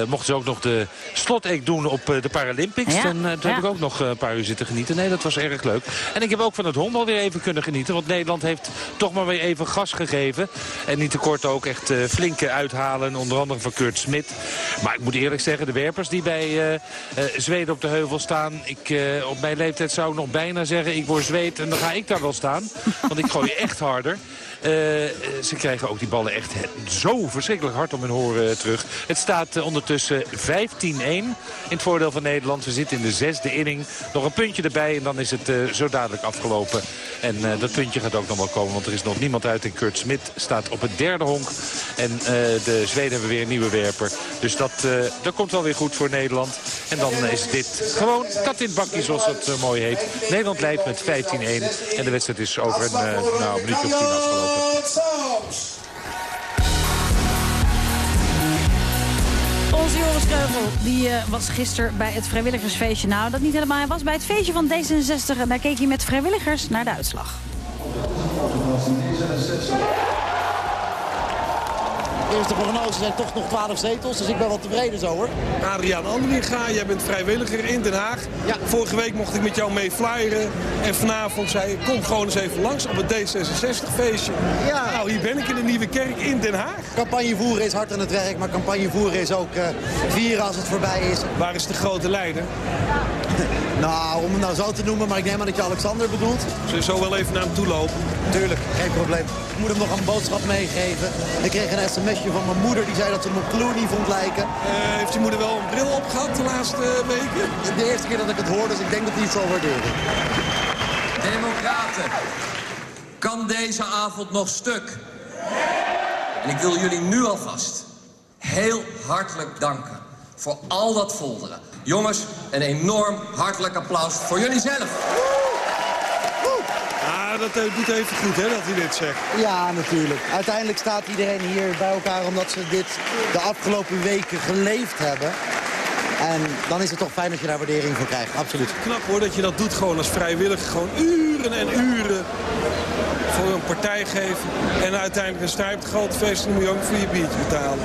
mochten ze ook nog de slotek doen op eh, de Paralympics. Ja, En eh, ja. heb ik ook nog eh, een paar uur zitten genieten. Nee, dat was erg leuk. En ik heb ook van het honkbal weer even kunnen genieten. Want Nederland heeft toch maar weer even gas gegeven. En niet te kort ook echt eh, flinke uithalen. Onder andere van Kurt Smit. Maar ik moet eerlijk zeggen, de werpers die bij eh, eh, Zweden op de heuvel staan. Ik, eh, op mijn leeftijd zou ik nog bijna zeggen, ik word Zweed en dan ga ik daar wel staan. Want ik gooi echt harder. Eh, eh, ze krijgen ook die ballen echt zo verschrikkelijk hard om hun horen eh, terug. Het staat eh, ondertussen 15-1 in het voordeel van Nederland. We zitten in de zesde inning. Nog een puntje erbij en dan is het eh, zo dadelijk afgelopen. En eh, dat puntje gaat ook nog wel komen, want er is nog niemand uit. En Kurt Smit staat op het derde honk. En eh, de Zweden hebben weer een nieuwe werper. Dus dat, dat komt wel weer goed voor Nederland. En dan is dit gewoon kat in het bakje, zoals eh, mooi heet. Nederland leidt met 15-1. En de wedstrijd is over een, nou, een minuutje of tien afgelopen. Onze Joris Kreugel die, eh, was gisteren bij het vrijwilligersfeestje. Nou, dat niet helemaal. Hij was bij het feestje van D66 en daar keek hij met vrijwilligers naar de uitslag. Eerste prognose zijn toch nog 12 zetels, dus ik ben wel tevreden zo hoor. Adriaan Andringa, jij bent vrijwilliger in Den Haag. Vorige week mocht ik met jou mee flyeren. En vanavond zei ik, kom gewoon eens even langs op het D66-feestje. Ja. Nou, hier ben ik in de Nieuwe Kerk in Den Haag. Campagne voeren is hard aan het werk, maar campagne voeren is ook eh, vieren als het voorbij is. Waar is de grote leider? nou, om hem nou zo te noemen, maar ik neem aan dat je Alexander bedoelt. Zullen we zo wel even naar hem toe lopen? Tuurlijk, geen probleem. Ik moet hem nog een boodschap meegeven. Ik kreeg een sms'je van mijn moeder, die zei dat ze hem op Clooney vond lijken. Eh, heeft je moeder wel een bril opgehad de laatste eh, weken? De eerste keer dat ik het hoor, dus ik denk dat hij het zal waarderen. Democraten, kan deze avond nog stuk? En ik wil jullie nu alvast heel hartelijk danken voor al dat folderen. Jongens, een enorm hartelijk applaus voor jullie zelf. Ah, dat eh, doet even goed hè, dat hij dit zegt. Ja, natuurlijk. Uiteindelijk staat iedereen hier bij elkaar omdat ze dit de afgelopen weken geleefd hebben. En dan is het toch fijn dat je daar waardering voor krijgt, absoluut. Knap hoor dat je dat doet gewoon als vrijwilliger. Gewoon uren en uren voor een partij geven. En uiteindelijk een sta je op het grote feest en dan moet je ook voor je biertje betalen.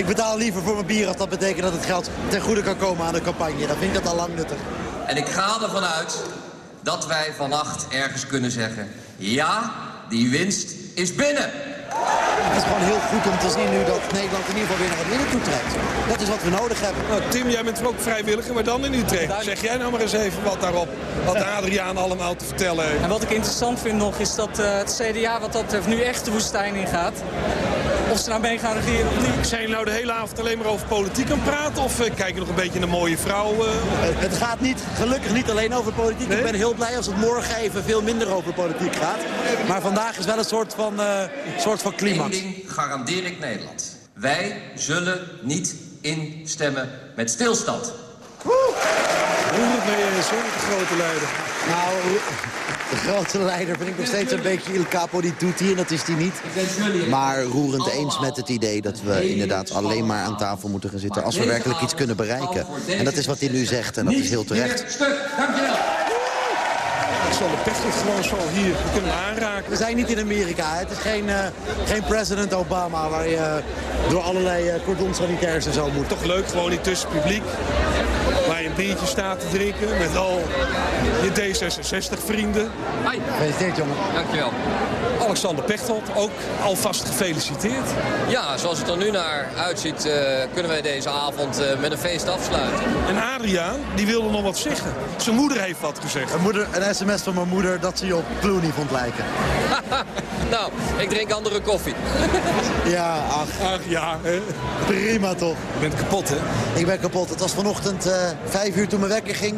ik betaal liever voor mijn bier als dat betekent dat het geld ten goede kan komen aan de campagne. Dan vind ik dat al lang nuttig. En ik ga ervan uit dat wij vannacht ergens kunnen zeggen... ja, die winst is binnen. Het is gewoon heel goed om te zien nu dat Nederland in ieder geval weer naar het midden toe trekt. Dat is wat we nodig hebben. Nou, Tim, jij bent ook vrijwilliger, maar dan in Utrecht. Zeg jij nou maar eens even wat daarop, wat Adriaan allemaal te vertellen heeft. En wat ik interessant vind nog is dat eh, het CDA wat dat betreft nu echt de woestijn ingaat. Of ze nou mee gaan regeren of niet. Zijn jullie nou de hele avond alleen maar over politiek aan het praten? Of uh, kijken nog een beetje naar mooie vrouwen? Uh... Het gaat niet, gelukkig niet alleen over politiek. Nee? Ik ben heel blij als het morgen even veel minder over politiek gaat. Maar vandaag is wel een soort van, uh, soort van climax. Eén ding garandeer ik Nederland. Wij zullen niet instemmen met stilstand. Hoe ben je eens, hoor, de grote leider? Nou, de grote leider vind ik nog steeds een beetje il capo di tutti en dat is hij niet. Maar roerend eens met het idee dat we inderdaad alleen maar aan tafel moeten gaan zitten... als we werkelijk iets kunnen bereiken. En dat is wat hij nu zegt en dat is heel terecht. Stuk, dankjewel. Alexander Pechtold gewoon zo hier. We kunnen aanraken. We zijn niet in Amerika. Het is geen, uh, geen president Obama waar je uh, door allerlei uh, cordons sanitairs en zo moet. Toch leuk, gewoon niet tussen publiek. Je een biertje staat te drinken met al je D66-vrienden. Hoi. Gefeliciteerd, jongen. Dankjewel. Alexander Pechtold, ook alvast gefeliciteerd. Ja, zoals het er nu naar uitziet, uh, kunnen wij deze avond uh, met een feest afsluiten. En Adriaan, die wilde nog wat zeggen. Zijn moeder heeft wat gezegd. Een, moeder, een sms van mijn moeder dat ze je op Clooney vond lijken. nou, ik drink andere koffie. ja, ach. Ach ja, hè? Prima toch. Je bent kapot, hè? Ik ben kapot. Het was vanochtend uh, vijf uur toen mijn wekker ging.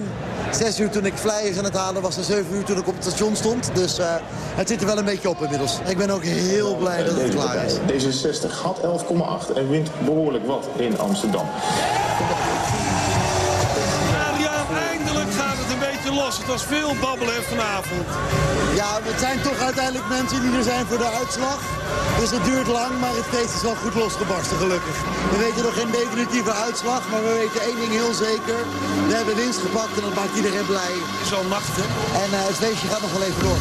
Zes uur toen ik flyers aan het halen was en zeven uur toen ik op het station stond. Dus uh, het zit er wel een beetje op inmiddels. Ik ben ook heel blij dat het klaar is. D66 had 11,8 en wint behoorlijk wat in Amsterdam. Het was veel babbelen vanavond. Ja, we het zijn toch uiteindelijk mensen die er zijn voor de uitslag. Dus het duurt lang, maar het feest is wel goed losgebarsten, gelukkig. We weten nog geen definitieve uitslag, maar we weten één ding heel zeker. We hebben winst gepakt en dat maakt iedereen blij. Het is al nacht, hè? En eh, het feestje gaat nog wel even door.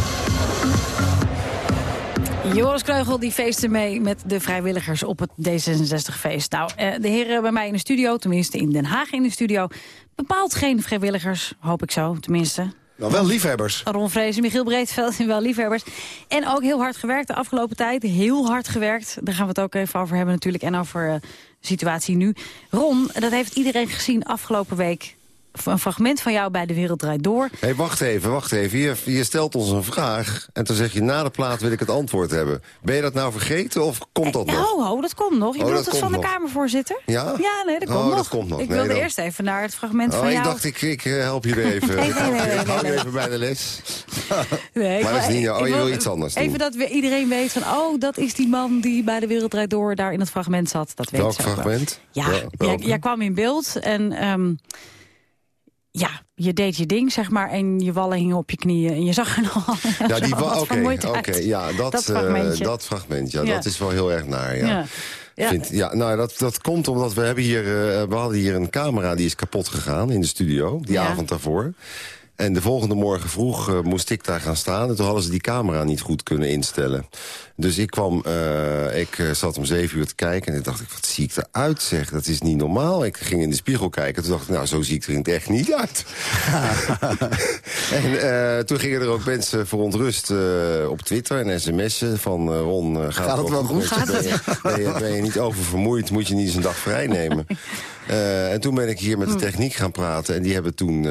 Joris Kreugel die feesten mee met de vrijwilligers op het D66-feest. Nou, eh, de heren bij mij in de studio, tenminste in Den Haag in de studio... bepaalt geen vrijwilligers, hoop ik zo, tenminste. Nou, wel liefhebbers. Ron Vrezen, Michiel Breedveld en wel liefhebbers. En ook heel hard gewerkt de afgelopen tijd. Heel hard gewerkt. Daar gaan we het ook even over hebben natuurlijk. En over eh, de situatie nu. Ron, dat heeft iedereen gezien afgelopen week. Een fragment van jou bij De Wereld Draait Door. Hé, hey, wacht even, wacht even. Je, je stelt ons een vraag en dan zeg je na de plaat wil ik het antwoord hebben. Ben je dat nou vergeten of komt dat nog? Oh, oh, dat komt nog. Je Oh, bedoelt het van de. Kamervoorzitter? Ja? Ja, nee, dat Oh, komt nog. dat komt nog. Ik Nee, wilde dan- eerst even naar het fragment Oh, van ik jou. dacht, ik, ik eh, help je even. Nee, nee, nee, Ik hou even bij de les. Nee, ik maar dat is niet... ik Oh, je wil iets anders doen. Even dat we, iedereen weet van, oh, dat is die man die bij De Wereld Draait Door daar in het fragment zat. Dat weet Welk fragment? Ja, jij kwam in beeld en ehm, ja, je deed je ding, zeg maar. En je wallen hingen op je knieën en je zag er nogal Ja, die Oké, oké, ja, dat, dat eh, fragmentje. dat fragment, ja, Ja. dat is wel heel erg naar, ja. Ja. Ja. Vind, ja, nou, dat, dat komt omdat we hebben hier, eh, we hadden hier een camera die is kapot gegaan in de studio, die Ja. avond daarvoor. En de volgende morgen vroeg eh, moest ik daar gaan staan. En toen hadden ze die camera niet goed kunnen instellen. Dus ik kwam, eh, ik eh, zat om zeven uur te kijken. En toen dacht ik, wat zie ik eruit zeg. Dat is niet normaal. Ik ging in de spiegel kijken. Toen dacht ik, nou, zo zie ik er in het echt niet uit. en eh, toen gingen er ook mensen verontrust eh, op Twitter en sms'en van... Ron, gaat, Gaat het wel goed? Gaat Ben je, ben, je, ben je niet oververmoeid? Moet je niet eens een dag vrij nemen? En toen ben ik hier met de techniek gaan praten. En die hebben toen,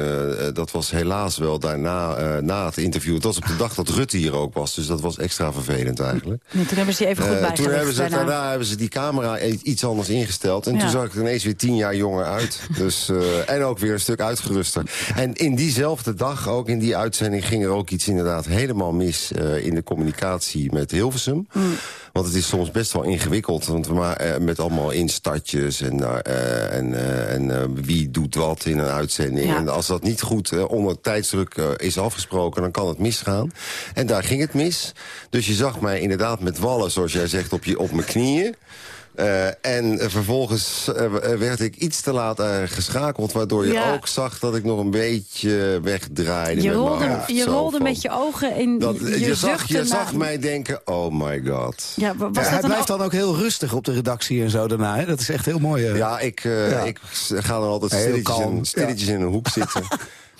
dat was helaas wel daarna, na het interview... het was op de dag dat Rutte hier ook was. Dus dat was extra vervelend eigenlijk. Toen hebben ze die even goed toen hebben ze, daarna. daarna hebben ze die camera i- iets anders ingesteld. En Ja. toen zag ik er ineens weer tien jaar jonger uit. Dus, eh, en ook weer een stuk uitgeruster. En in diezelfde dag, ook in die uitzending... ging er ook iets inderdaad helemaal mis eh, in de communicatie met Hilversum. Mm. Want het is soms best wel ingewikkeld. Want we maar, eh, met allemaal instartjes en, eh, en, eh, en eh, wie doet wat in een uitzending. Ja. En als dat niet goed onder tijdsdruk is afgesproken, dan kan het misgaan. En daar ging het mis. Dus je zag mij inderdaad met wallen, zoals jij zegt, op, je, op mijn knieën. Eh, en vervolgens eh, werd ik iets te laat eh, geschakeld... waardoor je Ja. ook zag dat ik nog een beetje wegdraaide Je met rolde, je rolde van- met je ogen en dat, je, je, zag, zuchtte je zag naar- mij denken, oh my god. Ja, wa- was Ja, dat hij een blijft dan ook heel rustig op de redactie en zo daarna. Hè? Dat is echt heel mooi. Ja, ik, eh, Ja. ik ga dan altijd Heel stilletjes, kalm, in, stilletjes in een hoek zitten.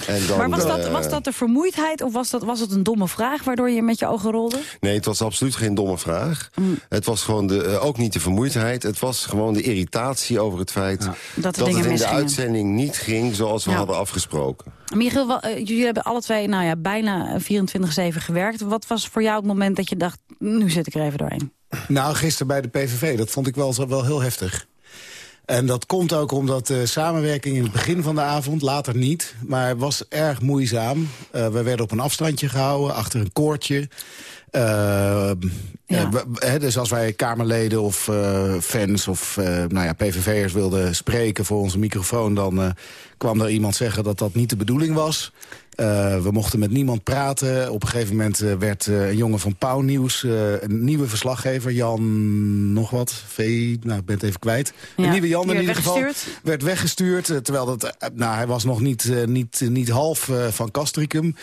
En dan, maar was dat, eh, was dat de vermoeidheid of was, dat, was het een domme vraag waardoor je met je ogen rolde? Nee, het was absoluut geen domme vraag. Mm. Het was gewoon de, eh, ook niet de vermoeidheid. Het was gewoon de irritatie over het feit... Dat het in de uitzending niet ging zoals we Ja. hadden afgesproken. Michiel, eh, jullie hebben alle twee nou ja, bijna 24-7 gewerkt. Wat was voor jou het moment dat je dacht, nu zit ik er even doorheen? Nou, gisteren bij de PVV, dat vond ik wel, zo- wel heel heftig. En dat komt ook omdat de samenwerking in het begin van de avond, later niet... maar was erg moeizaam. Eh, we werden op een afstandje gehouden, achter een koordje. Eh, eh, we- hè, dus als wij Kamerleden of eh, fans of eh, nou ja, PVV'ers wilden spreken voor onze microfoon... dan eh, kwam er iemand zeggen dat dat niet de bedoeling was... Eh, we mochten met niemand praten. Op een gegeven moment eh, werd eh, een jongen van Pauw Nieuws... een nieuwe verslaggever, Jan nog wat, V, nou ik ben het even kwijt. Ja, een nieuwe Jan in ieder geval. Werd weggestuurd, terwijl dat, nou, hij was nog niet, niet, niet half van Castricum.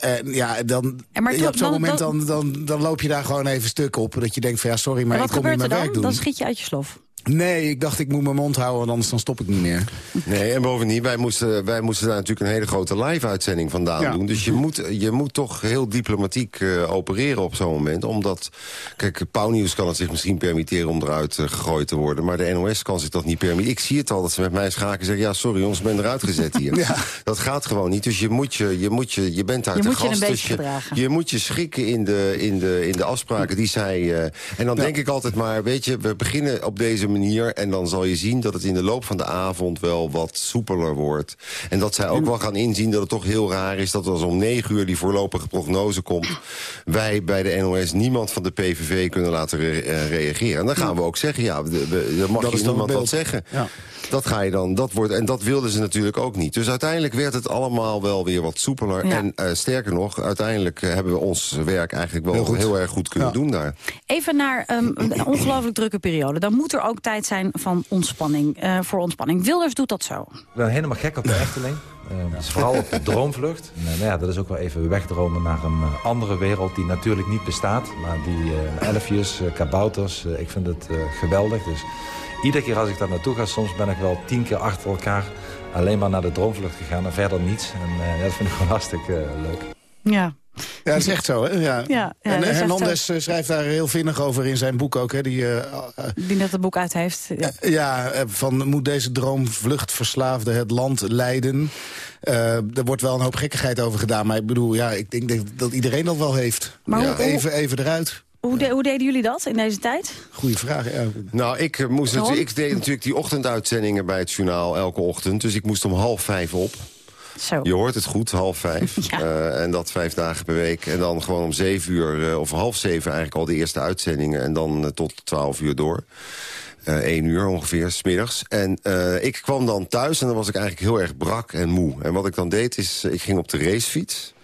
En ja, dan, En maar ja, op zo'n moment dan- dan, dan, loop je daar gewoon even stuk op. Dat je denkt van ja, sorry, maar ik kom er mijn dan? werk doen. Dan schiet je uit je slof. Nee, ik dacht ik moet mijn mond houden, want anders dan stop ik niet meer. Nee, en bovendien, wij moesten, wij moesten daar natuurlijk een hele grote live-uitzending vandaan Ja. doen. Dus je moet, je moet toch heel diplomatiek eh, opereren op zo'n moment. Omdat, kijk, Pauwnieuws kan het zich misschien permitteren om eruit eh, gegooid te worden. Maar de NOS kan zich dat niet permitteren. Ik zie het al, dat ze met mij schaken en zeggen... ja, sorry jongens, ik ben eruit gezet hier. Dat gaat gewoon niet. Dus je, moet je, je, moet je, je bent daar Je te je gast. dus je, gedragen. je moet je schikken in de, in de, in de afspraken die zij... eh, en dan denk ik altijd maar, weet je, we beginnen op deze manier. En dan zal je zien dat het in de loop van de avond wel wat soepeler wordt. En dat zij ook wel gaan inzien dat het toch heel raar is... dat als om negen uur die voorlopige prognose komt... wij bij de NOS niemand van de PVV kunnen laten re- eh, reageren. En dan gaan we ook zeggen, ja, er mag Dat je niemand wat zeggen. Ja. Dat ga je dan, dat wordt, en dat wilden ze natuurlijk ook niet. Dus uiteindelijk werd het allemaal wel weer wat soepeler. Ja. En eh, sterker nog, uiteindelijk eh, hebben we ons werk eigenlijk wel Heel erg goed kunnen Ja. doen daar. Even naar ehm, een ongelooflijk drukke periode. Dan moet er ook tijd zijn van ontspanning, eh, voor ontspanning. Wilders doet dat zo. Ik ben helemaal gek op de Efteling. Eh, dus vooral op de droomvlucht. En, eh, nou ja, dat is ook wel even wegdromen naar een eh, andere wereld die natuurlijk niet bestaat. Maar die eh, elfjes, eh, kabouters, eh, ik vind het eh, geweldig. Dus iedere keer als ik daar naartoe ga, soms ben ik wel tien keer achter elkaar alleen maar naar de droomvlucht gegaan en verder niets. En eh, ja, dat vind ik gewoon hartstikke eh, leuk. Ja. Ja, dat is echt zo, hè? Ja. Ja, ja, en Hernandez eh, schrijft daar heel vinnig over in zijn boek ook. Hè? Die, eh, eh, Die net het boek uit heeft. Ja. ja, van moet deze droomvluchtverslaafde het land leiden? Eh, er wordt wel een hoop gekkigheid over gedaan. Maar ik bedoel, ja, ik denk dat- dat iedereen dat wel heeft. Maar ja, hoe- hoe- even, even eruit. Hoe, de- hoe deden jullie dat in deze tijd? Goeie vraag. Ja. Nou, ik, moest ik deed natuurlijk die ochtenduitzendingen bij het journaal elke ochtend. Dus ik moest om half vijf op. Zo. Je hoort het goed, half vijf. Eh, en dat vijf dagen per week. En dan gewoon om zeven uur, eh, of half zeven eigenlijk al de eerste uitzendingen. En dan eh, tot twaalf uur door. Één uur ongeveer, smiddags. En ik kwam dan thuis en dan was ik eigenlijk heel erg brak en moe. En wat ik dan deed is, ik ging op de racefiets.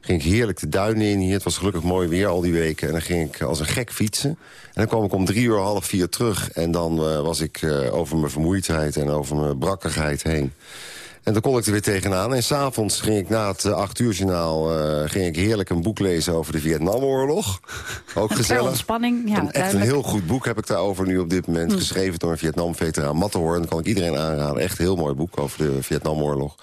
Ging ik heerlijk de duinen in hier. Het was gelukkig mooi weer al die weken. En dan ging ik als een gek fietsen. En dan kwam ik om drie uur, half vier terug. En dan was ik over mijn vermoeidheid en over mijn brakkigheid heen. En dan kon ik er weer tegenaan. En s'avonds ging ik na het eh, acht uur journaal... eh, ging ik heerlijk een boek lezen over de Vietnamoorlog. Ook gezellig. ontspanning, ja, echt een heel goed boek heb ik daarover nu op dit moment. Hm. Geschreven door een Vietnam-veteraan Matterhorn. Dat kan ik iedereen aanraden. Echt een heel mooi boek over de Vietnamoorlog.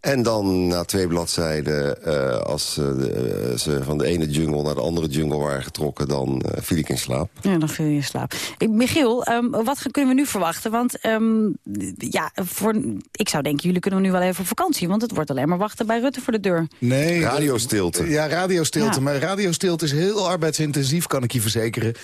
En dan na twee bladzijden, eh, als eh, de, eh, ze van de ene jungle naar de andere jungle waren getrokken... dan eh, viel ik in slaap. Ja, dan viel je in slaap. Ik, Michiel, ehm, wat kunnen we nu verwachten? Want ehm, ja, voor, ik zou denken, jullie kunnen nu wel even op vakantie. Want het wordt alleen maar wachten bij Rutte voor de deur. Nee, Radiostilte. Ja, radiostilte. Ja. Maar radiostilte is heel arbeidsintensief, kan ik je verzekeren.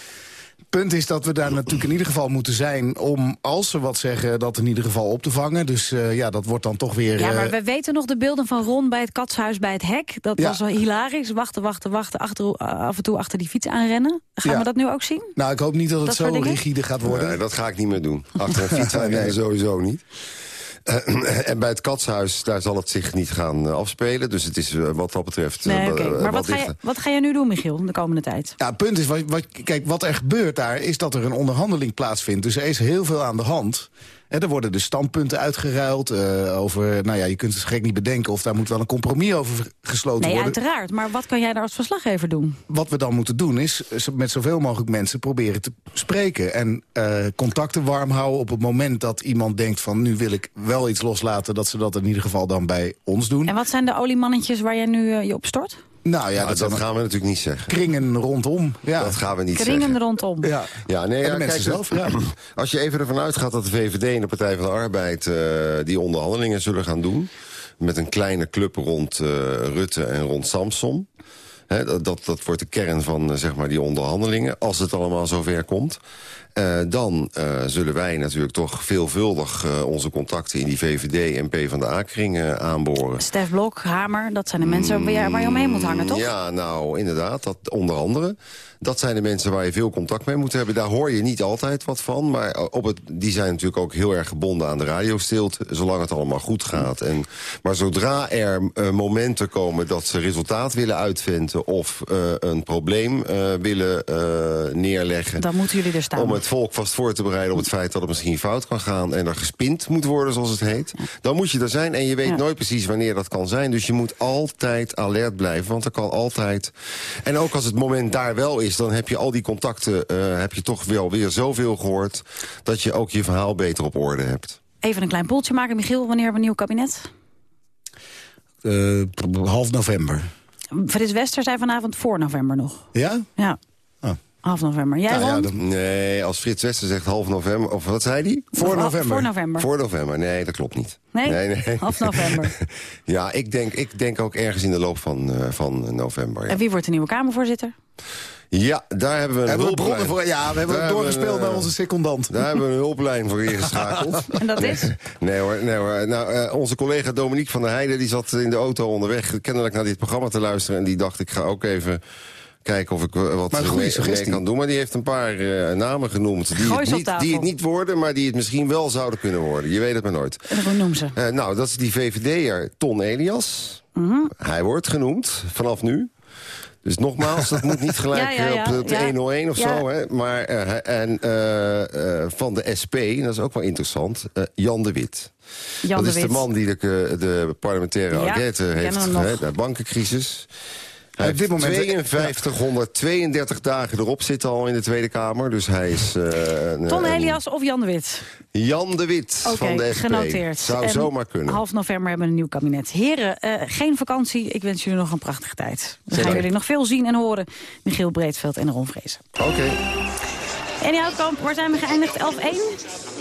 Punt is dat we daar natuurlijk in ieder geval moeten zijn... om, als ze wat zeggen, dat in ieder geval op te vangen. Dus eh, ja, dat wordt dan toch weer... Ja, maar eh, we weten nog de beelden van Ron bij het katshuis bij het hek. Dat Ja. was wel hilarisch. Wachten, wachten, wachten. Achter, af en toe achter die fiets aanrennen. Gaan Ja. we dat nu ook zien? Nou, ik hoop niet dat het Dat zo soort dingen? rigide gaat worden. Nee, dat ga ik niet meer doen. Achter een fiets aanrennen Nee. sowieso niet. Eh, en bij het katshuis, daar zal het zich niet gaan eh, afspelen. Dus het is eh, wat dat betreft Nee, Maar wat ga, je, wat ga je nu doen, Michiel, de komende tijd? Ja, het punt is, wat, wat, kijk, wat er gebeurt daar... is dat er een onderhandeling plaatsvindt. Dus er is heel veel aan de hand. Er worden de standpunten uitgeruild. eh, over, nou ja, je kunt het gek niet bedenken... of daar moet wel een compromis over gesloten Nee, worden. uiteraard. Maar wat kan jij daar als verslaggever doen? Wat we dan moeten doen is eh, met zoveel mogelijk mensen proberen te spreken. En eh, contacten warm houden op het moment dat iemand denkt van... nu wil ik wel iets loslaten, dat ze dat in ieder geval dan bij ons doen. En wat zijn de oliemannetjes waar jij nu je op stort? Nou ja, Nou, dat, gaan we natuurlijk niet zeggen. kringen rondom. Ja. Dat gaan we niet Kringen zeggen. rondom. Ja. Ja, nee, En de ja, mensen kijk, zelf, ja. Als je even ervan uitgaat dat de VVD en de Partij van de Arbeid... eh, die onderhandelingen zullen gaan doen... met een kleine club rond eh, Rutte en rond Samson... Hè, dat, dat, dat wordt de kern van eh, zeg maar, die onderhandelingen, als het allemaal zover komt. Eh, dan eh, zullen wij natuurlijk toch veelvuldig eh, onze contacten in die VVD en PvdA-kring aanboren. Stef Blok, Hamer, dat zijn de mensen waar je, waar je omheen moet hangen, toch? Ja, nou, inderdaad, dat onder andere. Dat zijn de mensen waar je veel contact mee moet hebben. Daar hoor je niet altijd wat van, maar op het, die zijn natuurlijk ook heel erg gebonden aan de radiostilte, zolang het allemaal goed gaat. En, maar zodra er momenten komen dat ze resultaat willen uitventen of een probleem willen neerleggen... Dan moeten jullie er staan. Om het volk vast voor te bereiden op het feit dat het misschien fout kan gaan... en er gespind moet worden, zoals het heet. Dan moet je er zijn en je weet Ja. nooit precies wanneer dat kan zijn. Dus je moet altijd alert blijven, want er kan altijd... En ook als het moment daar wel is, dan heb je al die contacten... eh, heb je toch wel weer zoveel gehoord... dat je ook je verhaal beter op orde hebt. Even een klein poeltje maken. Michiel, wanneer hebben we een nieuw kabinet? Eh, half november. Frits Wester zei vanavond voor november nog. Ja? Ja. Half november. Jij, Nou ja, nee, als Frits Wester zegt half november... of wat zei hij? Voor november. Voor november. Voor november. Nee, dat klopt niet. Nee? nee, nee. Half november. Ja, ik denk, ik denk ook ergens in de loop van, eh, van november. Ja. En wie wordt de nieuwe Kamervoorzitter? Ja, daar hebben we een Hebben hulplijn. bronnen voor- ja, we hebben Daar het doorgespeeld een, bij eh, onze secondant. Daar hebben we een hulplijn voor ingeschakeld. En dat is? Nee hoor, nee hoor. Nou, eh, onze collega Dominique van der Heijden... die zat in de auto onderweg kennelijk naar dit programma te luisteren... en die dacht, ik ga ook even kijken of ik eh, wat mee, kan doen. Maar die heeft een paar eh, namen genoemd die Gooi het, niet, die het niet worden... maar die het misschien wel zouden kunnen worden. Je weet het maar nooit. En hoe noem ze? Eh, nou, dat is die VVD'er Ton Elias. Mhm. Hij wordt genoemd vanaf nu. Dus nogmaals, dat moet niet gelijk Ja, ja, ja, op de, op de ja. 101 of Ja. zo. Hè? Maar, eh, en eh, eh, van de SP, dat is ook wel interessant, eh, Jan de Wit. Jan dat de is Wit. de man die de, de parlementaire Ja, heeft hè, de bankencrisis. Hij Op dit heeft moment- 5232 dagen erop zitten al in de Tweede Kamer. Dus hij is... eh, Ton een- Elias of Jan de Wit? Jan de Wit van de SP. genoteerd. Zou En zomaar kunnen. Half november hebben we een nieuw kabinet. Heren, eh, geen vakantie. Ik wens jullie nog een prachtige tijd. Dan gaan jullie nog veel zien en horen. Michiel Breedveld en Ron Vrezen. Oké. En die Houtkamp, waar zijn we geëindigd? 11-1?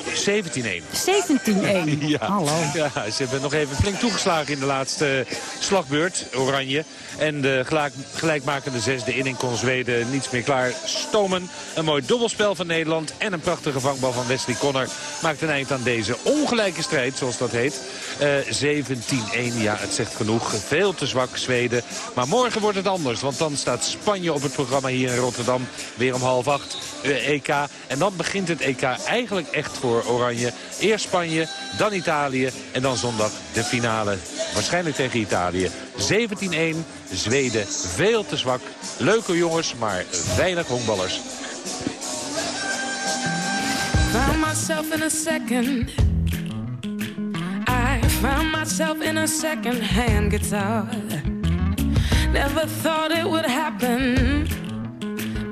17-1. 17-1. Ja. Hallo. Ja, ze hebben nog even flink toegeslagen in de laatste slagbeurt, Oranje. En de gelijk, gelijkmakende zesde inning kon Zweden niets meer klaar stomen. Een mooi dubbelspel van Nederland en een prachtige vangbal van Wesley Connor... maakt een eind aan deze ongelijke strijd, zoals dat heet. Eh 17-1, ja, het zegt genoeg. Veel te zwak, Zweden. Maar morgen wordt het anders, want dan staat Spanje op het programma hier in Rotterdam. Weer om half acht, eh, EK. En dan begint het EK eigenlijk echt voor Oranje. Eerst Spanje, dan Italië en dan zondag de finale. Waarschijnlijk tegen Italië. 17-1, Zweden veel te zwak. Leuke jongens, maar weinig honkballers. Found myself in a second. I found myself in a second-hand guitar. Never thought it would happen,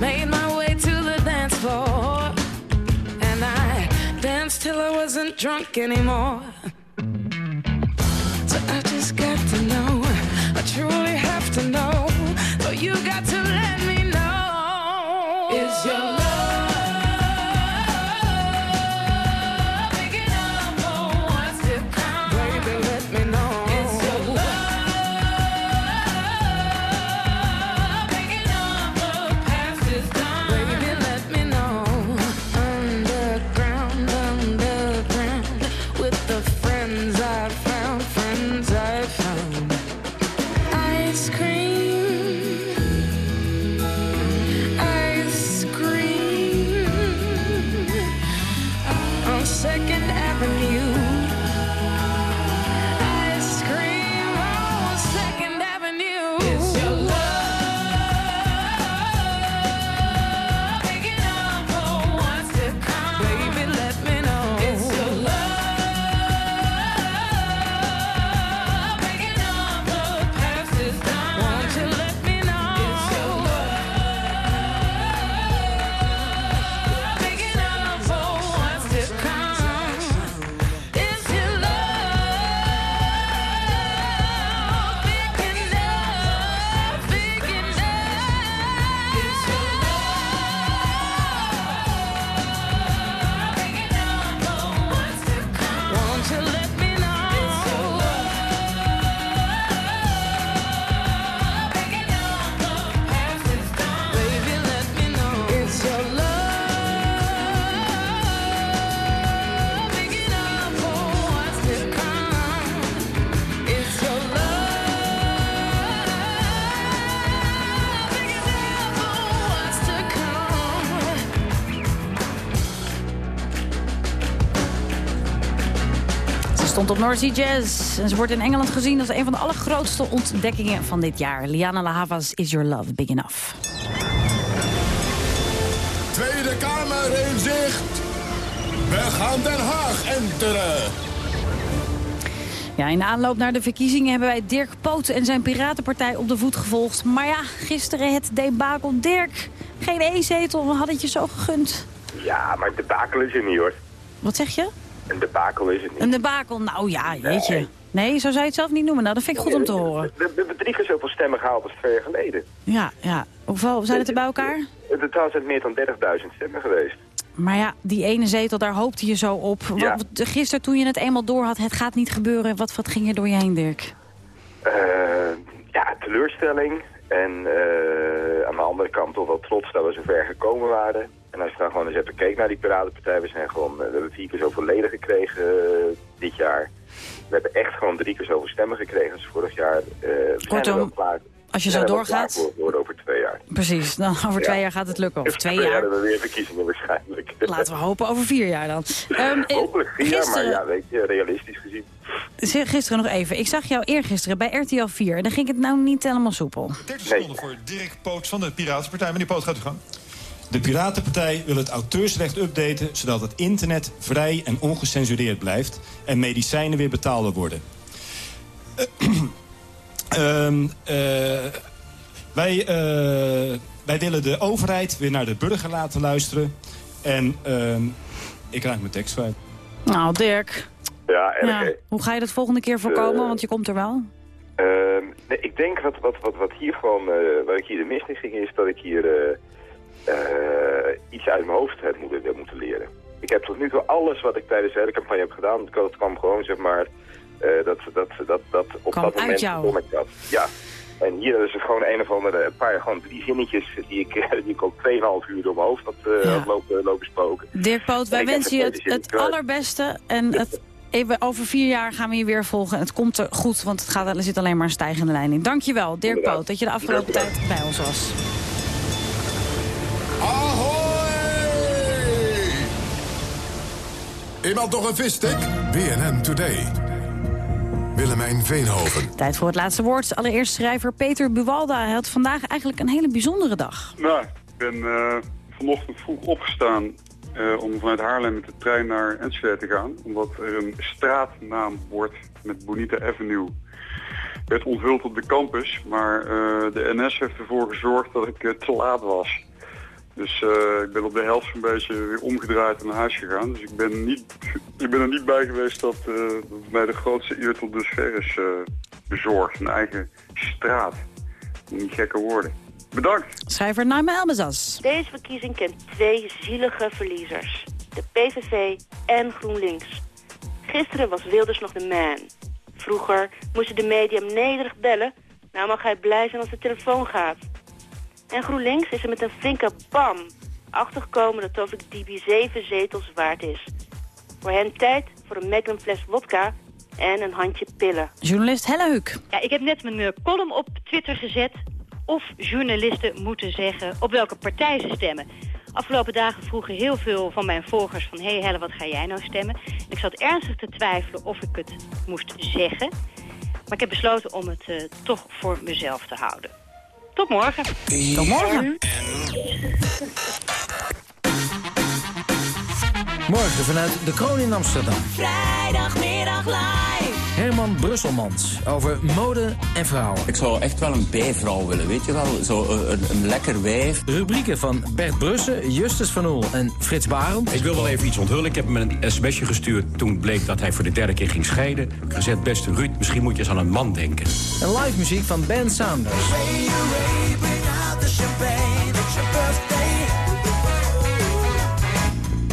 Made my way to the dance floor, and I danced till I wasn't drunk anymore. So I just got to know, I truly have to know. So you got North Sea Jazz en ze wordt in Engeland gezien als een van de allergrootste ontdekkingen van dit jaar. Liana La Havas Is Your Love Big Enough. Tweede Kamer in zicht. We gaan Den Haag enteren. Ja, in de aanloop naar de verkiezingen hebben wij Dirk Poot en zijn Piratenpartij op de voet gevolgd. Maar ja, gisteren het debakel Dirk. Geen e-zetel, we hadden het je zo gegund. Ja, maar een debakel is het niet hoor. Wat zeg je? Een debakel is het niet. Een debakel, nou ja, weet je. Nee, zo zou je het zelf niet noemen. Nou, dat vind ik goed om te horen. We hebben drie keer zoveel stemmen gehaald als twee jaar geleden. Ja, ja. Hoeveel zijn het er bij elkaar? In totaal zijn het meer dan 30.000 stemmen geweest. Maar ja, die ene zetel, daar hoopte je zo op. Ja. wat- Gisteren toen je het eenmaal door had, het gaat niet gebeuren. Wat, wat ging er door je heen, Dirk? Eh, ja, teleurstelling. En eh, aan de andere kant toch wel trots dat we zo ver gekomen waren. En als je dan gewoon eens even keek naar die Piratenpartij, we zijn gewoon, eh, we hebben vier keer zoveel leden gekregen eh, dit jaar. We hebben echt gewoon drie keer zoveel stemmen gekregen als vorig jaar. Eh, we zijn Kortom, er wel klaar- als je zo doorgaat- Voor, voor over twee jaar. Precies, dan over Ja. twee jaar gaat het lukken. Of twee Ja, jaar. dan hebben we weer verkiezingen waarschijnlijk. Laten we hopen over vier jaar dan. Ehm, eh, Hopelijk vier jaar, maar gisteren- ja, weet je, realistisch gezien. Zeg, Gisteren nog even. Ik zag jou eergisteren bij RTL 4. En dan ging het nou niet helemaal soepel. 30 seconden voor Dirk Poot van de Piratenpartij. Meneer Poot, gaat u gang. De Piratenpartij wil het auteursrecht updaten... zodat het internet vrij en ongecensureerd blijft... en medicijnen weer betaalbaar worden. Eh, ehm, eh, wij, eh, wij willen de overheid weer naar de burger laten luisteren. En ehm, ik raak mijn tekst kwijt. Nou, Dirk. Ja, erg Ja. hè. Hoe ga je dat volgende keer voorkomen? Eh, Want je komt er wel. Ehm, nee, ik denk wat, wat, wat, wat hier gewoon, eh waar ik hier de mis in ging, is dat ik hier eh, eh, iets uit mijn hoofd heb moeten, heb moeten leren. Ik heb tot nu toe alles wat ik tijdens de hele campagne heb gedaan, dat kwam gewoon zeg maar, eh, dat, dat, dat, dat op dat uit moment jou. kon ik dat. Ja. En hier is het gewoon een of andere, een paar, gewoon drie zinnetjes die ik, die ik al 2,5 uur door mijn hoofd had, eh, Ja. had lopen, lopen spoken. Dirk Poot, wij wensen je het allerbeste. En het, even over vier jaar gaan we je weer volgen. Het komt er goed, want het gaat, er zit alleen maar een stijgende lijn in. Dankjewel, Dirk Inderdaad. Poot, dat je de afgelopen tijd bij ons was. Iemand nog een visstick? BNN Today. Willemijn Veenhoven. Tijd voor het laatste woord. Allereerst schrijver Peter Buwalda. Hij had vandaag eigenlijk een hele bijzondere dag. Nou, ik ben eh, vanochtend vroeg opgestaan eh, om vanuit Haarlem met de trein naar Enschede te gaan. Omdat er een straatnaambord met Bonita Avenue werd onthuld op de campus. Maar eh, de NS heeft ervoor gezorgd dat ik te laat was. Dus eh, ik ben op de helft zo'n beetje weer omgedraaid en naar huis gegaan. Dus ik ben, niet, ik ben er niet bij geweest dat, eh, dat mij de grootste eer tot dusver is eh, bezorgd. Een eigen straat. Niet gekker worden. Bedankt. Schrijver Naima Elmezas. Deze verkiezing kent twee zielige verliezers. De PVV en GroenLinks. Gisteren was Wilders nog de man. Vroeger moesten de media hem nederig bellen. Nou mag hij blij zijn als de telefoon gaat. En GroenLinks is er met een flinke bam achtergekomen dat Tovik Dibi zeven zetels waard is. Voor hen tijd voor een magnum fles wodka en een handje pillen. Journalist Helle Huuk. Ja, ik heb net mijn eh, column op Twitter gezet of journalisten moeten zeggen op welke partij ze stemmen. Afgelopen dagen vroegen heel veel van mijn volgers van... hé hey Helle, wat ga jij nou stemmen? En ik zat ernstig te twijfelen of ik het moest zeggen. Maar ik heb besloten om het eh, toch voor mezelf te houden. Tot morgen. Tot morgen. Morgen vanuit de Kroon in Amsterdam. Vrijdagmiddag live. Herman Brusselmans over mode en vrouwen. Ik zou echt wel een bijvrouw willen, weet je wel? Zo eh, een, een lekker wijf. Rubrieken van Bert Brussen, Justus van Oel en Frits Barend. Ik wil wel even iets onthullen. Ik heb hem een sms'je gestuurd toen bleek dat hij voor de derde keer ging scheiden. Ik heb gezegd, beste Ruud, misschien moet je eens aan een man denken. En live muziek van Ben Saunders.